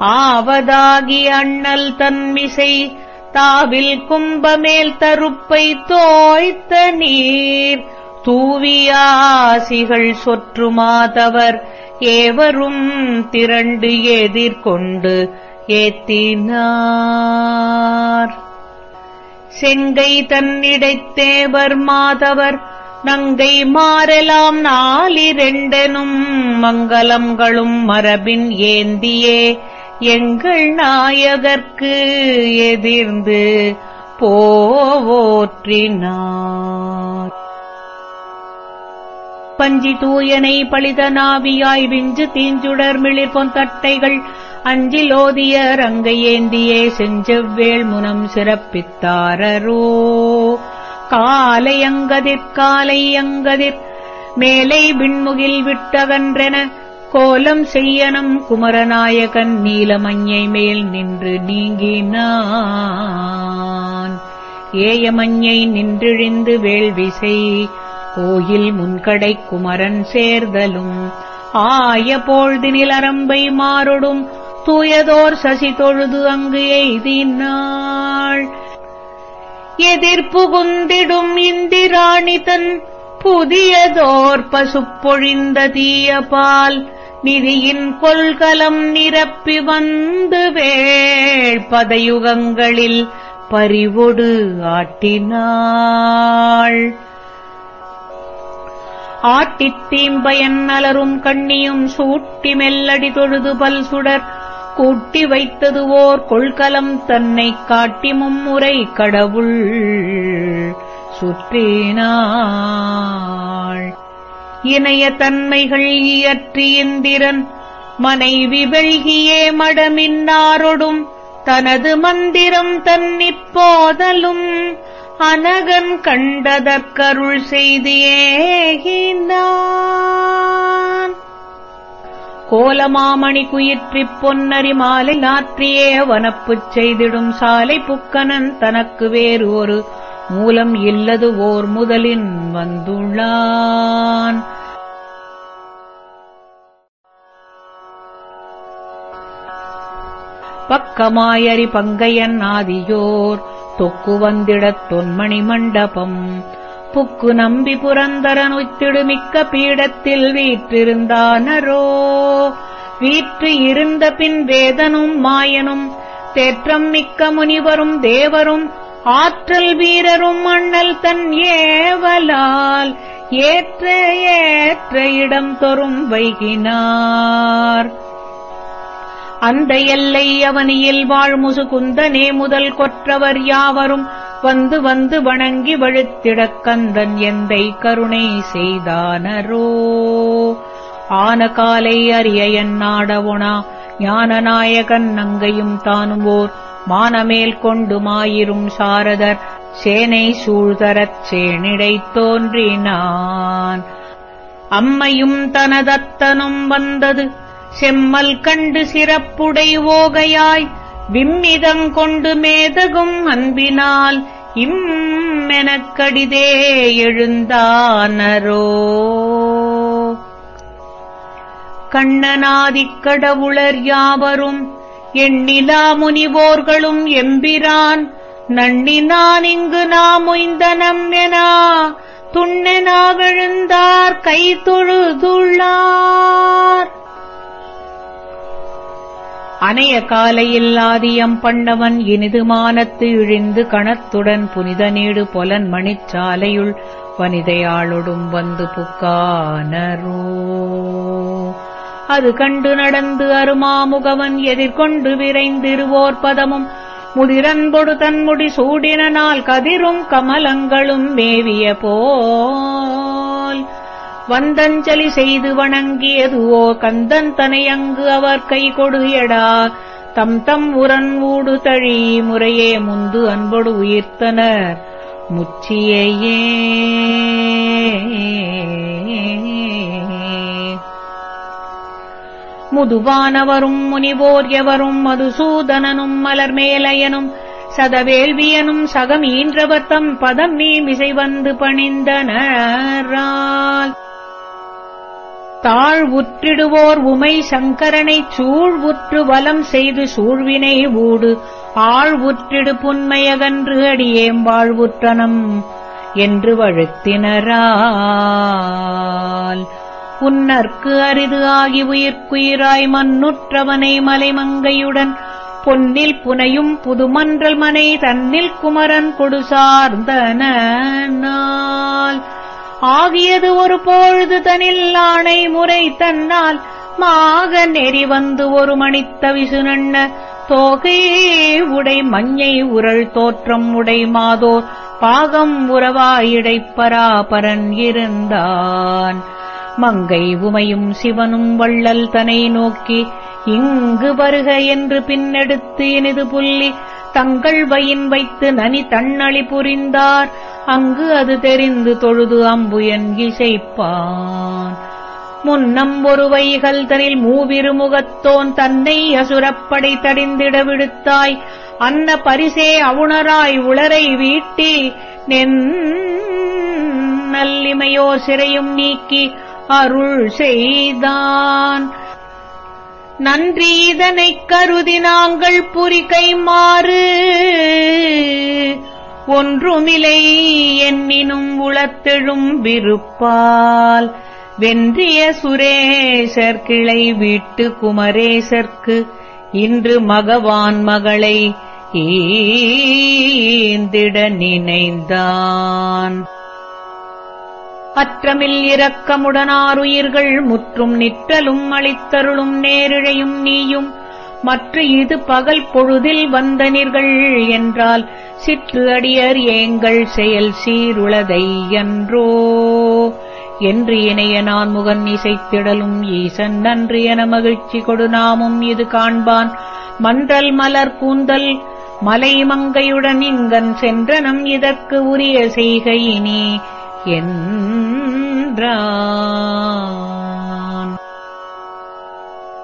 ஆவதாகி அண்ணல் தன்மிசை தாவில் கும்பமேல் தருப்பை தோய்த்த நீர். தூவியாசிகள் சொற்றுமாதவர் ஏவரும் திரண்டு எதிர்கொண்டு ஏத்தினார். செங்கை தன்னிடைத்தேவர் மாதவர் நங்கை மாறலாம் நாலிரெண்டெனும் மங்கலங்களும் மரபின் ஏந்தியே. எங்கள் நாயகர்க்கு எதிர்ந்து போவோற்றினார். பஞ்சி தூயனை பளித நாவியாய் விஞ்சு தீஞ்சுடர் மிளிர் பொந்தட்டைகள் அஞ்சிலோதிய ரங்கையேந்தியே செஞ்செவ்வேள் முனம் சிறப்பித்தாரரோ. காலையங்கதிர் காலையங்கதிர் மேலை விண்முகில் விட்டகன்றென கோலம் செய்யனம் குமரநாயகன் நீலமஞ்சை மேல் நின்று நீங்கினான். ஏயமஞ்சை நின்றிழிந்து வேள்விசை கோயில் முன்கடை குமரன் சேர்தலும். ஆய போழ்தினில் அரம்பை மாறொடும் தூயதோர் சசி தொழுது அங்கு எய்தினாள். எதிர்ப்புகுந்திடும் இந்திராணி தன் புதியதோர் பசுப்பொழிந்த தீயபால். பால் நிதியின் கொள்கலம் நிரப்பி வந்து வேள் பதயுகங்களில் பறிவொடு ஆட்டினாள். ஆட்டித் தீம்பயன் அலரும் கண்ணியும் சூட்டி மெல்லடி தொழுது பல் சுடர் கூட்டி வைத்தது ஓர் கொள்கலம் தன்னை காட்டி மும்முறை கடவுள் சுற்றினாள். இணைய தன்மைகள் இயற்றி இந்திரன். மனைவி வெள்கியே மடமின்னாரொடும். தனது மந்திரம் தன்னிப்போதலும். அனகன் கண்டதற்கருள் செய்து கோலமாமணி குயிற்றிப் பொன்னரி மாலை நாற்றியே வனப்புச் செய்திடும் சாலை புக்கனன் தனக்கு வேறு ஒரு மூலம் இல்லது ஓர் முதலின் வந்துள்ளான். பக்கமாயரி பங்கையன் ஆதியோர் தொக்கு வந்திடத் தொன்மணி மண்டபம். புக்கு நம்பி புரந்தரன் உய்த்திடுமிக்க பீடத்தில் வீற்றிருந்தானரோ? வீற்று இருந்த பின் வேதனும் மாயனும் தேற்றம் மிக்க முனிவரும் தேவரும் ஆற்றல் வீரரும் அண்ணல் தன் ஏவலால் ஏற்ற ஏற்ற இடம் தொறும் வைகினார். அந்த எல்லை அவனியில் வாழ்முசு குந்தனே முதல் கொற்றவர் யாவரும் வந்து வந்து வணங்கி வழுத்திடக் கந்தன் எந்தை கருணை செய்தானரோ. ஆன காலை அறிய என் ஞான ஞானநாயகன் நங்கையும் தானும் ஓர் மானமேல் கொண்டு மாயிரும் சாரதர். சேனை சூழ்தரச் சேனிடை தோன்றினான். அம்மையும் தனதத்தனும் வந்தது. செம்மல் கண்டு சிறப்புடை ஓகையாய். விம்மிதங்கொண்டு மேதகும் அன்பினால். இம்மெனக்கடிதே எழுந்தானரோ. கண்ணனாதிக் கடவுளர் யாவரும் எண்ணிலா முனிவோர்களும் எம்பிரான். நண்ணினான் இங்கு நாம் உய்ந்தனம் எனா துண்ணெனா விழுந்தார் கை தொழுதுள்ளார். அணைய காலையில் ஆதியம் பண்ணவன் இனிது மானத்து இழிந்து கணத்துடன் புனித நீடு பொலன் மணிச்சாலையுள் வனிதையாளொடும் வந்து புக்கானரோ. அது கண்டு நடந்து அருமாமுகவன் எதிர்கொண்டு விரைந்திருவோர் பதமும். முதிரன்பொடு தன்முடி சூடினால் கதிரும் கமலங்களும் மேவிய போல். வந்தஞ்சலி செய்து வணங்கியதுவோ கந்தன் தனையங்கு அவர் கை கொடுயடா தம் தம் உரன் ஊடு தழி முறையே முந்து அன்பொடு உயிர்த்தனர். முச்சியையே முதுவானவரும் முனிவோர் எவரும் மதுசூதனனும் மலர்மேலையனும் சதவேள்வியனும் சகமீன்றவர் தம் பதம் மீமிசை வந்து பணிந்தனரால். தாழ்வுற்றிடுவோர் உமை சங்கரனைச் சூழ்வுற்று வலம் செய்து சூழ்வினை ஊடு. ஆழ்வுற்றிடு புன்மையகன்று அடியேம் வாழ்வுற்றனம் என்று வழுத்தினரால். உன்னற்கு அரிது ஆகி உயிர்க்குயிராய் மண்ணுற்றவனை மலைமங்கையுடன் பொன்னில் புனையும் புதுமன்றல் மனை தன்னில் குமரன் கொடுசார்ந்தனால் ஆகியது ஒரு பொழுது தனில் ஆணை முறை தன்னால் மாக நெறி வந்து ஒரு மணித்த விசுனண்ண தோகை உடை மஞ்சை உரள் தோற்றம் உடை மாதோர் பாகம் உறவாயிடைப்பராபரன் இருந்தான். மங்கை உமையும் சிவனும் வள்ளல் தனை நோக்கி இங்கு வருக என்று பின்னெடுத்து இனிது புள்ளி தங்கள் வயின் வைத்து நனி தன்னளி புரிந்தார் அங்கு அது தெரிந்து தொழுது அம்புயன் இசைப்பான். முன்னம் ஒரு வைகள் தனில் மூவிருமுகத்தோன் தன்னை அசுரப்படை தடிந்திட விடுத்தாய் அன்ன பரிசே அவுணராய் உளரை வீட்டி நென் நல்லிமையோ சிறையும் நீக்கி அருள் செய்தான். நன்றி இதனைக் கருதி நாங்கள் புரிகை மாறு. ஒன்றுமிலை என்னினும் உளத்தெழும் விருப்பால். வென்றிய சுரேசர் கிளை வீட்டு குமரேசர்க்கு இன்று மகவான் மகளை ஈந்திட நினைந்தான். அற்றமில் இரக்கமுடனாருயிர்கள் முற்றும் நிற்றலும் அளித்தருளும் நேரிழையும் நீயும். மற்ற இது பகல் பொழுதில் வந்தனிர்கள் என்றால் சிற்று அடியர் ஏங்கள் செயல் சீருளதை என்றோ. என்று இணைய நான் முகன் இசைத்திடலும் ஈசன் நன்று என மகிழ்ச்சி கொடு நாமும் இது காண்பான். மன்றல் மலர் கூந்தல் மலைமங்கையுடன் இங்கன் சென்றனம் இதற்கு உரிய செய்கையினி என்றான்.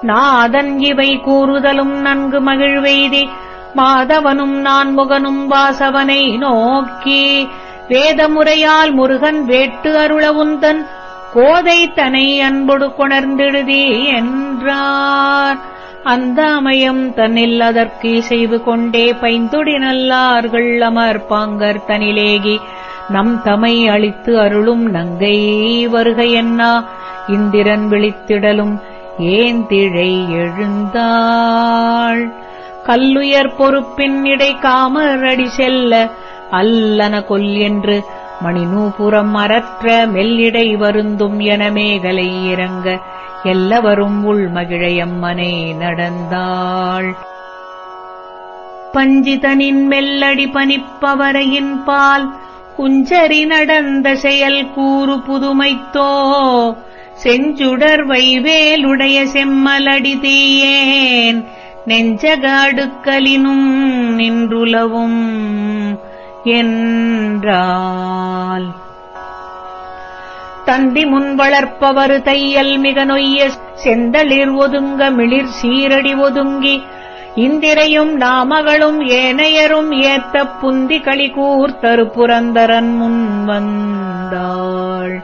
நாதன் இவை கூறுதலும் நன்கு மகிழ்வெய்தி மாதவனும் நான் முகனும் வாசவனை நோக்கி வேதமுறையால் முருகன் வேட்டு அருளவுந்தன் கோதை தனை அன்பொடு கொணர்ந்திடுதி என்றார் அந்த அமயம் தன்னில் அதற்கு இசைவு கொண்டே பைந்தொடி நல்லார்கள் அமர்பாங்கர் தனிலேகி நம் தமை அளித்து அருளும் நங்கை வருகையன்னா இந்திரன் விழித்திடலும் ஏன் திழை எழுந்தாள்? கல்லுயர் பொறுப்பின் இடை காமரடி செல்ல அல்லன கொல் என்று மணிநூபுரம் அறற்ற மெல்லிடை வருந்தும் என மேகலை இறங்க எல்லவரும் உள்மகிழையம்மனை நடந்தாள். பஞ்சிதனின் மெல்லடி பனிப்பவரையின் பால் குஞ்சரி நடந்த செயல் கூறு புதுமைத்தோ? செஞ்சுடர் வைவேலுடைய செம்மலடி தீயேன். நெஞ்சகாடுக்கலினும் நின்றுலவும் என்றால். தந்தி முன் வளர்ப்பவர் தையல் மிக நொய்ய செந்தளிர் ஒதுங்க மிளிர் சீரடி ஒதுங்கி இந்திரையும் நாமகளும் ஏனையரும் ஏத்த புந்தி களி கூர்த்தரு புரந்தரன் முன் வந்தாள்.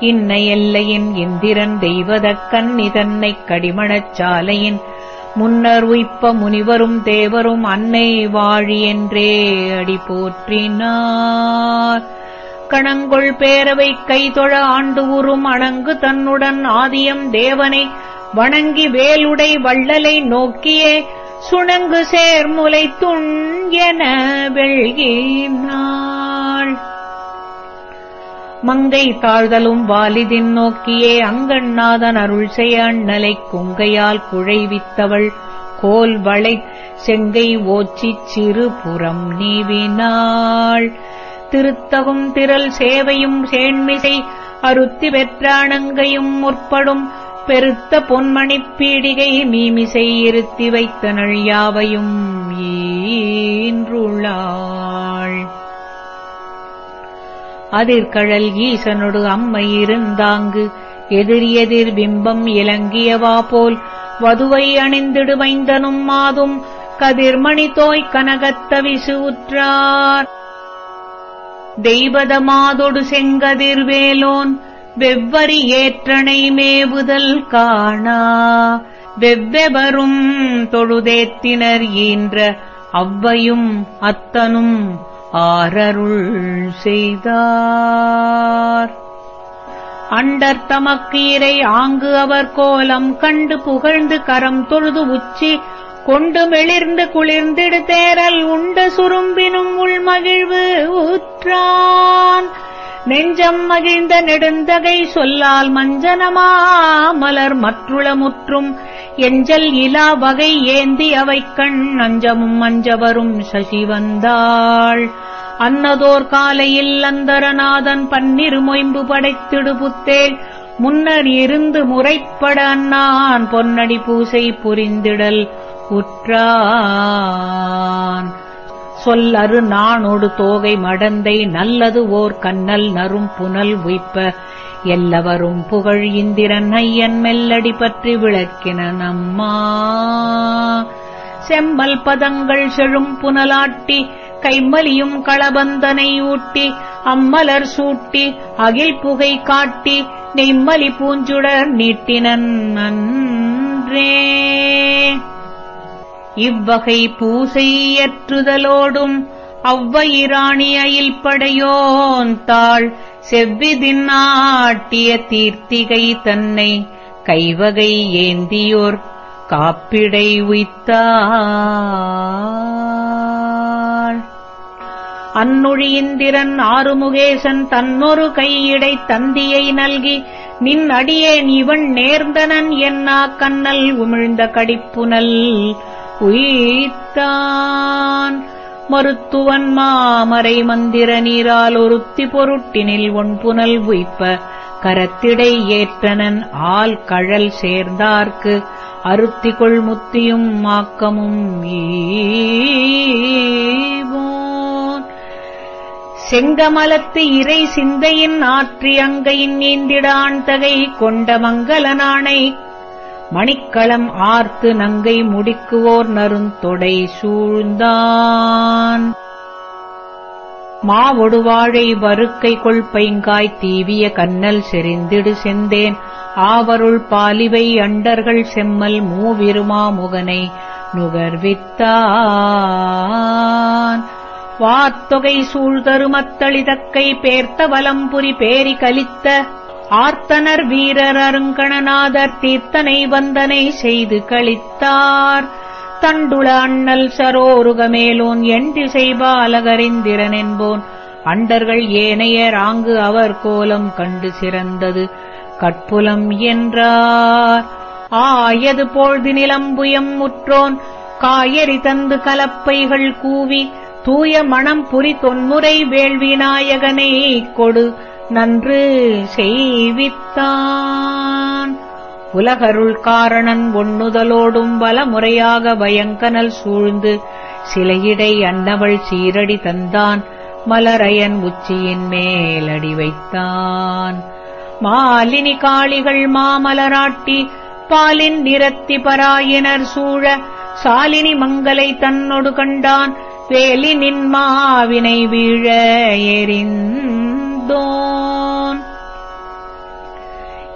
இன்ன எல்லையின் இந்திரன் தெய்வதக்கன் இதன்னைக் கடிமணச் சாலையின் முன்னர் உய்ப்ப முனிவரும் தேவரும் அன்னை வாழி என்றே அடி போற்றினார். கணங்கொள் பேரவை கைதொழ ஆண்டு உறும் அணங்கு தன்னுடன் ஆதியம் தேவனை வணங்கி வேலுடை வள்ளலை நோக்கியே சுணங்கு சேர்முலை துண் என வெள்கினாள் மங்கை தாழ்தலும் வாலிதின் நோக்கியே அங்கண்ணாதன் அருள் செய்ய அண்ணலை குங்கையால் குழைவித்தவள் கோல் வளை செங்கை ஓச்சிச் சிறு புறம் நீவினாள். திருத்தகும் திரள் சேவையும் சேண்மிசை அருத்தி வெற்றானங்கையும் முற்படும் பெருத்த பொன்மணிப் பீடிகை மீமிசை இருத்தி வைத்தனள் நழியாவையும் ஈன்றுள்ளாள். அதிர்கழல் ஈசனொடு அம்மை இருந்தாங்கு எதிரியெதிர் பிம்பம் இலங்கியவா போல் வதுவை அணிந்திடுமைந்தனும் மாதும் கதிர்மணி தோய் கனகத்த விசுற்றார் தெய்வத மாதொடு செங்கதிர்வேலோன் வெவ்வரி ஏற்றனை மேவுதல் காணா. வெவ்வெவரும் தொழுதேத்தினர் ஈன்ற அவ்வையும் அத்தனும் ஆரருள் செய்தார். அண்டர் தமக்கீரை ஆங்கு அவர் கோலம் கண்டு புகழ்ந்து கரம் தொழுது உச்சி கொண்டு மெளிர்ந்து குளிர்ந்திடு தேரல் உண்ட சுரும்பினும் உள்மகிழ்வு ஊற்றான். நெஞ்சம் மகிழ்ந்த நெடுந்தகை சொல்லால் மஞ்சனமா மலர் மற்றுள முற்றும் எஞ்சல் இலா வகை ஏந்தி அவை கண் அஞ்சமும் மஞ்சவரும் சசி வந்தாள் அன்னதோர் காலையில் அந்தரநாதன் பன்னிரு மொயம்பு படைத்திடு முன்னர் இருந்து முறைப்பட அண்ணான் பொன்னடி பூசை புரிந்திடல் உற்றான். சொல்லரு நாணொடு தோகை மடந்தை நல்லது ஓர் கண்ணல் நரும் புனல் உய்ப்ப. எல்லவரும் புகழ் இந்திரன் ஐயன் மெல்லடி பற்றி விளக்கின நம்மா. செம்மல் பதங்கள் செழும் புனலாட்டி கைமலியும் களபந்தனை ஊட்டி அம்மலர் சூட்டி அகில் புகை காட்டி நெய்மலி பூஞ்சுடர் நீட்டினன் நன்றே இவ்வகை பூசையற்றுதலோடும் அவ்வயிராணி அயில் படையோன் தாள் செவ்விதின் ஆட்டிய தீர்த்திகை தன்னை கைவகை ஏந்தியோர் காப்பிடை உய்த்தாள். அன்னொழியிந்திரன் ஆறுமுகேசன் தன்னொரு கையிடை தந்தியை நல்கி நின் அடியேன் இவன் நேர்ந்தனன் என்னா கண்ணல் உமிழ்ந்த கடிப்புனல் உயித்தான் மருத்துவன் மாமரை மந்திர நீரால் ஒருத்தி பொருட்டினில் ஒன்புனல் உய்ப்ப. கரத்திடை ஏற்றனன் ஆள் கழல் சேர்ந்தார்க்கு. அருத்திகொள் முத்தியும் மாக்கமும் ஈவோன். செங்கமலத்து இறை சிந்தையின் ஆற்றி அங்கையின் நீந்திடான் தகை கொண்ட மங்கள நாணை மணிக்களம் ஆர்த்து நங்கை முடிக்குவோர் நருந்தொடை சூழ்ந்தான். மாவொடு வாழை வறுக்கை கொள்பைங்காய் தீவிய கண்ணல் செறிந்திடு செந்தேன். ஆவருள் பாலிவை அண்டர்கள் செம்மல் மூவிருமா முகனை நுகர்வித்தான். வாத்தொகை சூழ்தருமத்தளிதக்கை பேர்த்த வலம்புரி பேரி கலித்த ஆர்த்தனர் வீரர் அருங்கணநாதர் தீர்த்தனை வந்தனை செய்து கழித்தார். தண்டுள அண்ணல் சரோருகமேலோன் என் திசை பாலகரிந்திரன் என்போன். அண்டர்கள் ஏனையர் ஆங்கு அவர் கோலம் கண்டு சிறந்தது. கட்புலம் என்றார். ஆயது போழ்தி நிலம்புயம் முற்றோன்? காயறி தந்து கலப்பைகள் கூவி. தூய மணம் புரி தொன்முறை வேள்விநாயகனை கொடு. நன்று செய்வித்தான். உலகருள் காரணன் ஒண்ணுதலோடும் பலமுறையாக பயங்கனல் சூழ்ந்து சிலையிடை அன்னவள் சீரடி தந்தான். மலரையன் உச்சியின் மேலடி வைத்தான். மாலினி காளிகள் மாமலராட்டி பாலின் நிறத்தி பராயினர் சூழ சாலினி மங்கலை தன்னொடு கண்டான். வேலி நின்மாவினை வீழ கொண்டோன்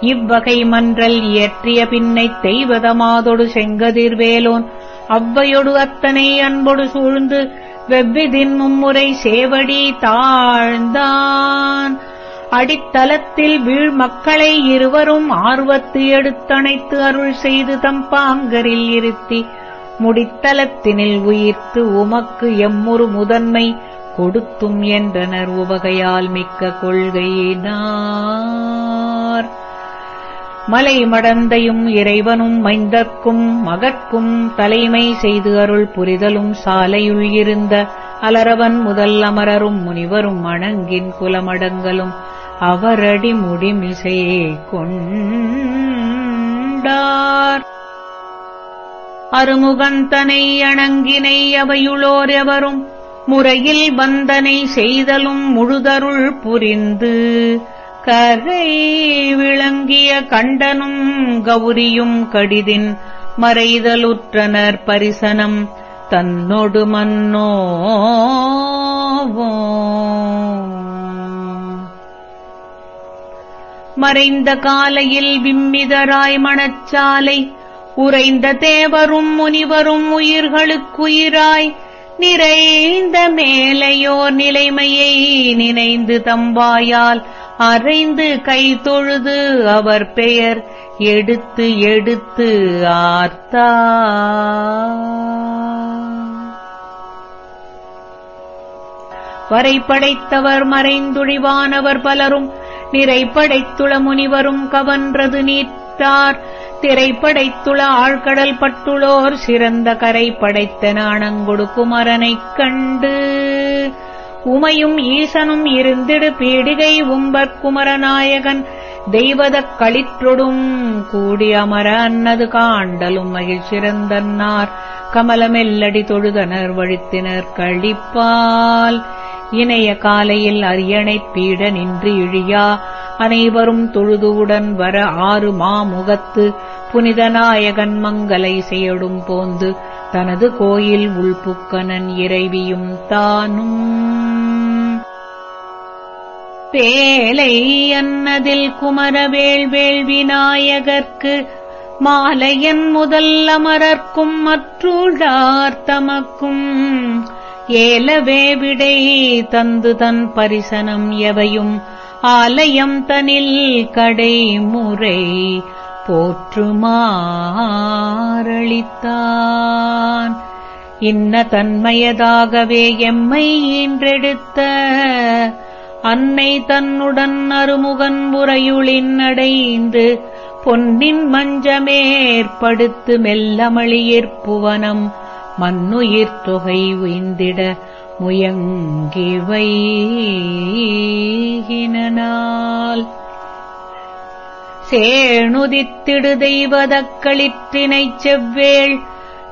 இவ்வகை மன்றல் இயற்றிய பின்னைத் தெய்வதமாதொடு செங்கதிர்வேலோன் அவ்வையொடு அத்தனை அன்பொடு சூழ்ந்து வெவ்விதின் மும்முறை சேவடி தாழ்ந்தான். அடித்தலத்தில் வீழ் மக்களை இருவரும் ஆர்வத்து எடுத்தணைத்து அருள் செய்து தம்பாங்கரில் இருத்தி முடித்தலத்தினில் உயிர்த்து உமக்கு எம்முறு முதன்மை கொடுத்தும் என்றனர் உவகையால் மிக்க கொள்கையினார். மலை மடந்தையும் இறைவனும் மைந்தர்க்கும் மகற்கும் தலைமை செய்து அருள் புரிதலும் சாலையுள் இருந்த அலரவன் முதல் அமரரும் முனிவரும் அணங்கின் குலமடங்களும் அவரடி முடிமிசையே கொண்டார். அருமுகந்தனை அணங்கினை அவையுளோர் எவரும் முறையில் வந்தனை செய்தலும் முழுதருள் புரிந்து கரை விளங்கிய கண்டனும் கௌரியும் கடிதின் மறைதலுற்றனர் பரிசனம் தன்னொடு மன்னோவோ மறைந்த காலையில் விம்மிதராய் மணச்சாலை உறைந்த தேவரும் முனிவரும் உயிர்களுக்குயிராய் நிறைந்த மேலையோர் நிலைமையை நினைந்து தம்பாயால் அறைந்து கை தொழுது அவர் பெயர் எடுத்து எடுத்து ஆர்த்தா. வரைப்படைத்தவர் மறைந்துழிவானவர் பலரும் நிறைப்படைத்துள முனிவரும் கவன்றது நீத்தார் திரைப்படைத்துள ஆழ்கடல் பட்டுளோர் சிறந்த கரை படைத்த நாணங்கொடு குமரனைக் கண்டு. உமையும் ஈசனும் இருந்திடு பீடிகை உம்பற் குமரநாயகன். தெய்வதக் களிற்றொடும் கூடி அமர அன்னது காண்டலும் மகிழ்ச்சிறந்தன்னார். கமலமெல்லடி தொழுதனர் வழித்தினர் கழிப்பால். இணைய காலையில் அரியணைப் பீட நின்று இழியா. அனைவரும் தொழுதுவுடன் வர ஆறு மாமுகத்து புனிதநாயகன் மங்கலை செயடும் போந்து தனது கோயில் உள்புக்கனன் இறைவியும் தானும். பேலை அன்னதில் குமரவேள் வேள்வி நாயகர்க்கு மாலையன் முதல் அமரர்க்கும் மற்றுள்ளார் தமக்கும். ஏலவே விடை தந்து தன் பரிசனம் எவையும். ஆலயம் தனில் கடைமுறை போற்றுமாறளித்தான். இன்ன தன்மையதாகவே எம்மை ஈன்றெடுத்த அன்னை தன்னுடன் அருமுகன் உரையுளின் அடைந்து பொன்னின் மஞ்சமேற்படுத்து மெல்லமளியிற்புவனம். மண்ணுயிர் தொகை உய்ந்திட முயங்கிவைகினால் சேணுதித்திடு தெய்வதக்களிற்றினைச் செவ்வேள்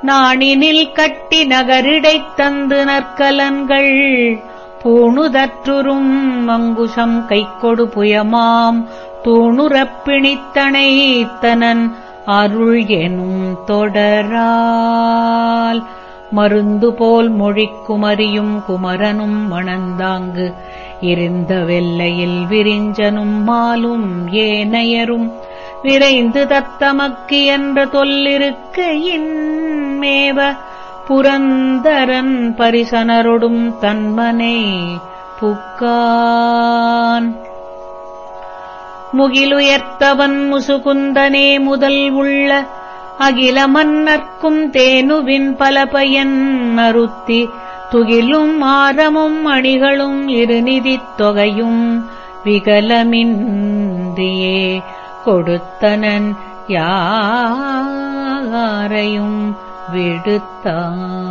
நாணினில் கட்டி நகரிடைத் தந்து நற்கலன்கள். பூணுதற்றுரும் மங்குஷம் கைக்கொடு புயமாம் தூணுறப் பிணித்தனைத்தனன் அருள் எனும் தொடரால் மருந்து போல் மொழிக்குமரியும் குமரனும் மணந்தாங்கு இருந்த வெல்லையில் விரிஞ்சனும் மாலும் ஏனையரும் விரைந்து தத்தமக்கு என்ற தொல்லிருக்கையின் மேவ புரந்தரன் பரிசனரொடும் தன்மனை புக்கான். முகிலுயர்த்தவன் முசுகுந்தனே முதல் உள்ள அகில மன்னர்க்கும் தேனுவின் பல பயன் அருத்தி துகிலும் ஆரமும் அணிகளும் இருநிதித் தொகையும் விகலமின்றியே கொடுத்தனன் யாரையும் விடுத்தான்.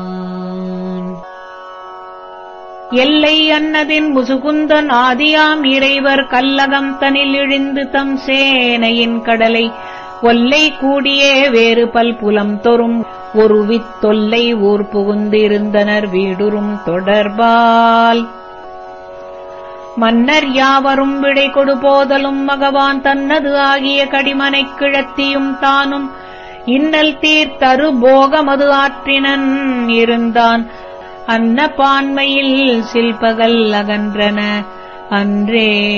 எல்லை அன்னதின் முசுகுந்தன் ஆதியாம் இறைவர் கல்லகம் தனில் இழிந்து தம் சேனையின் கடலை. ஒல்லை கூடியே வேறு பல் புலம் தொறும். ஒரு வித்தொல்லை ஊர் புகுந்திருந்தனர் வீடுறும் தொடர்பால். மன்னர் யாவரும் விடை கொடு போதலும் மகவான் தன்னது ஆகிய கடிமனைக் கிழத்தியும் தானும். இன்னல் தீர்த்தரு போகமது ஆற்றினன் இருந்தான். அன்னபான்மையில் சில்பகல் அகன்றன. அன்றே.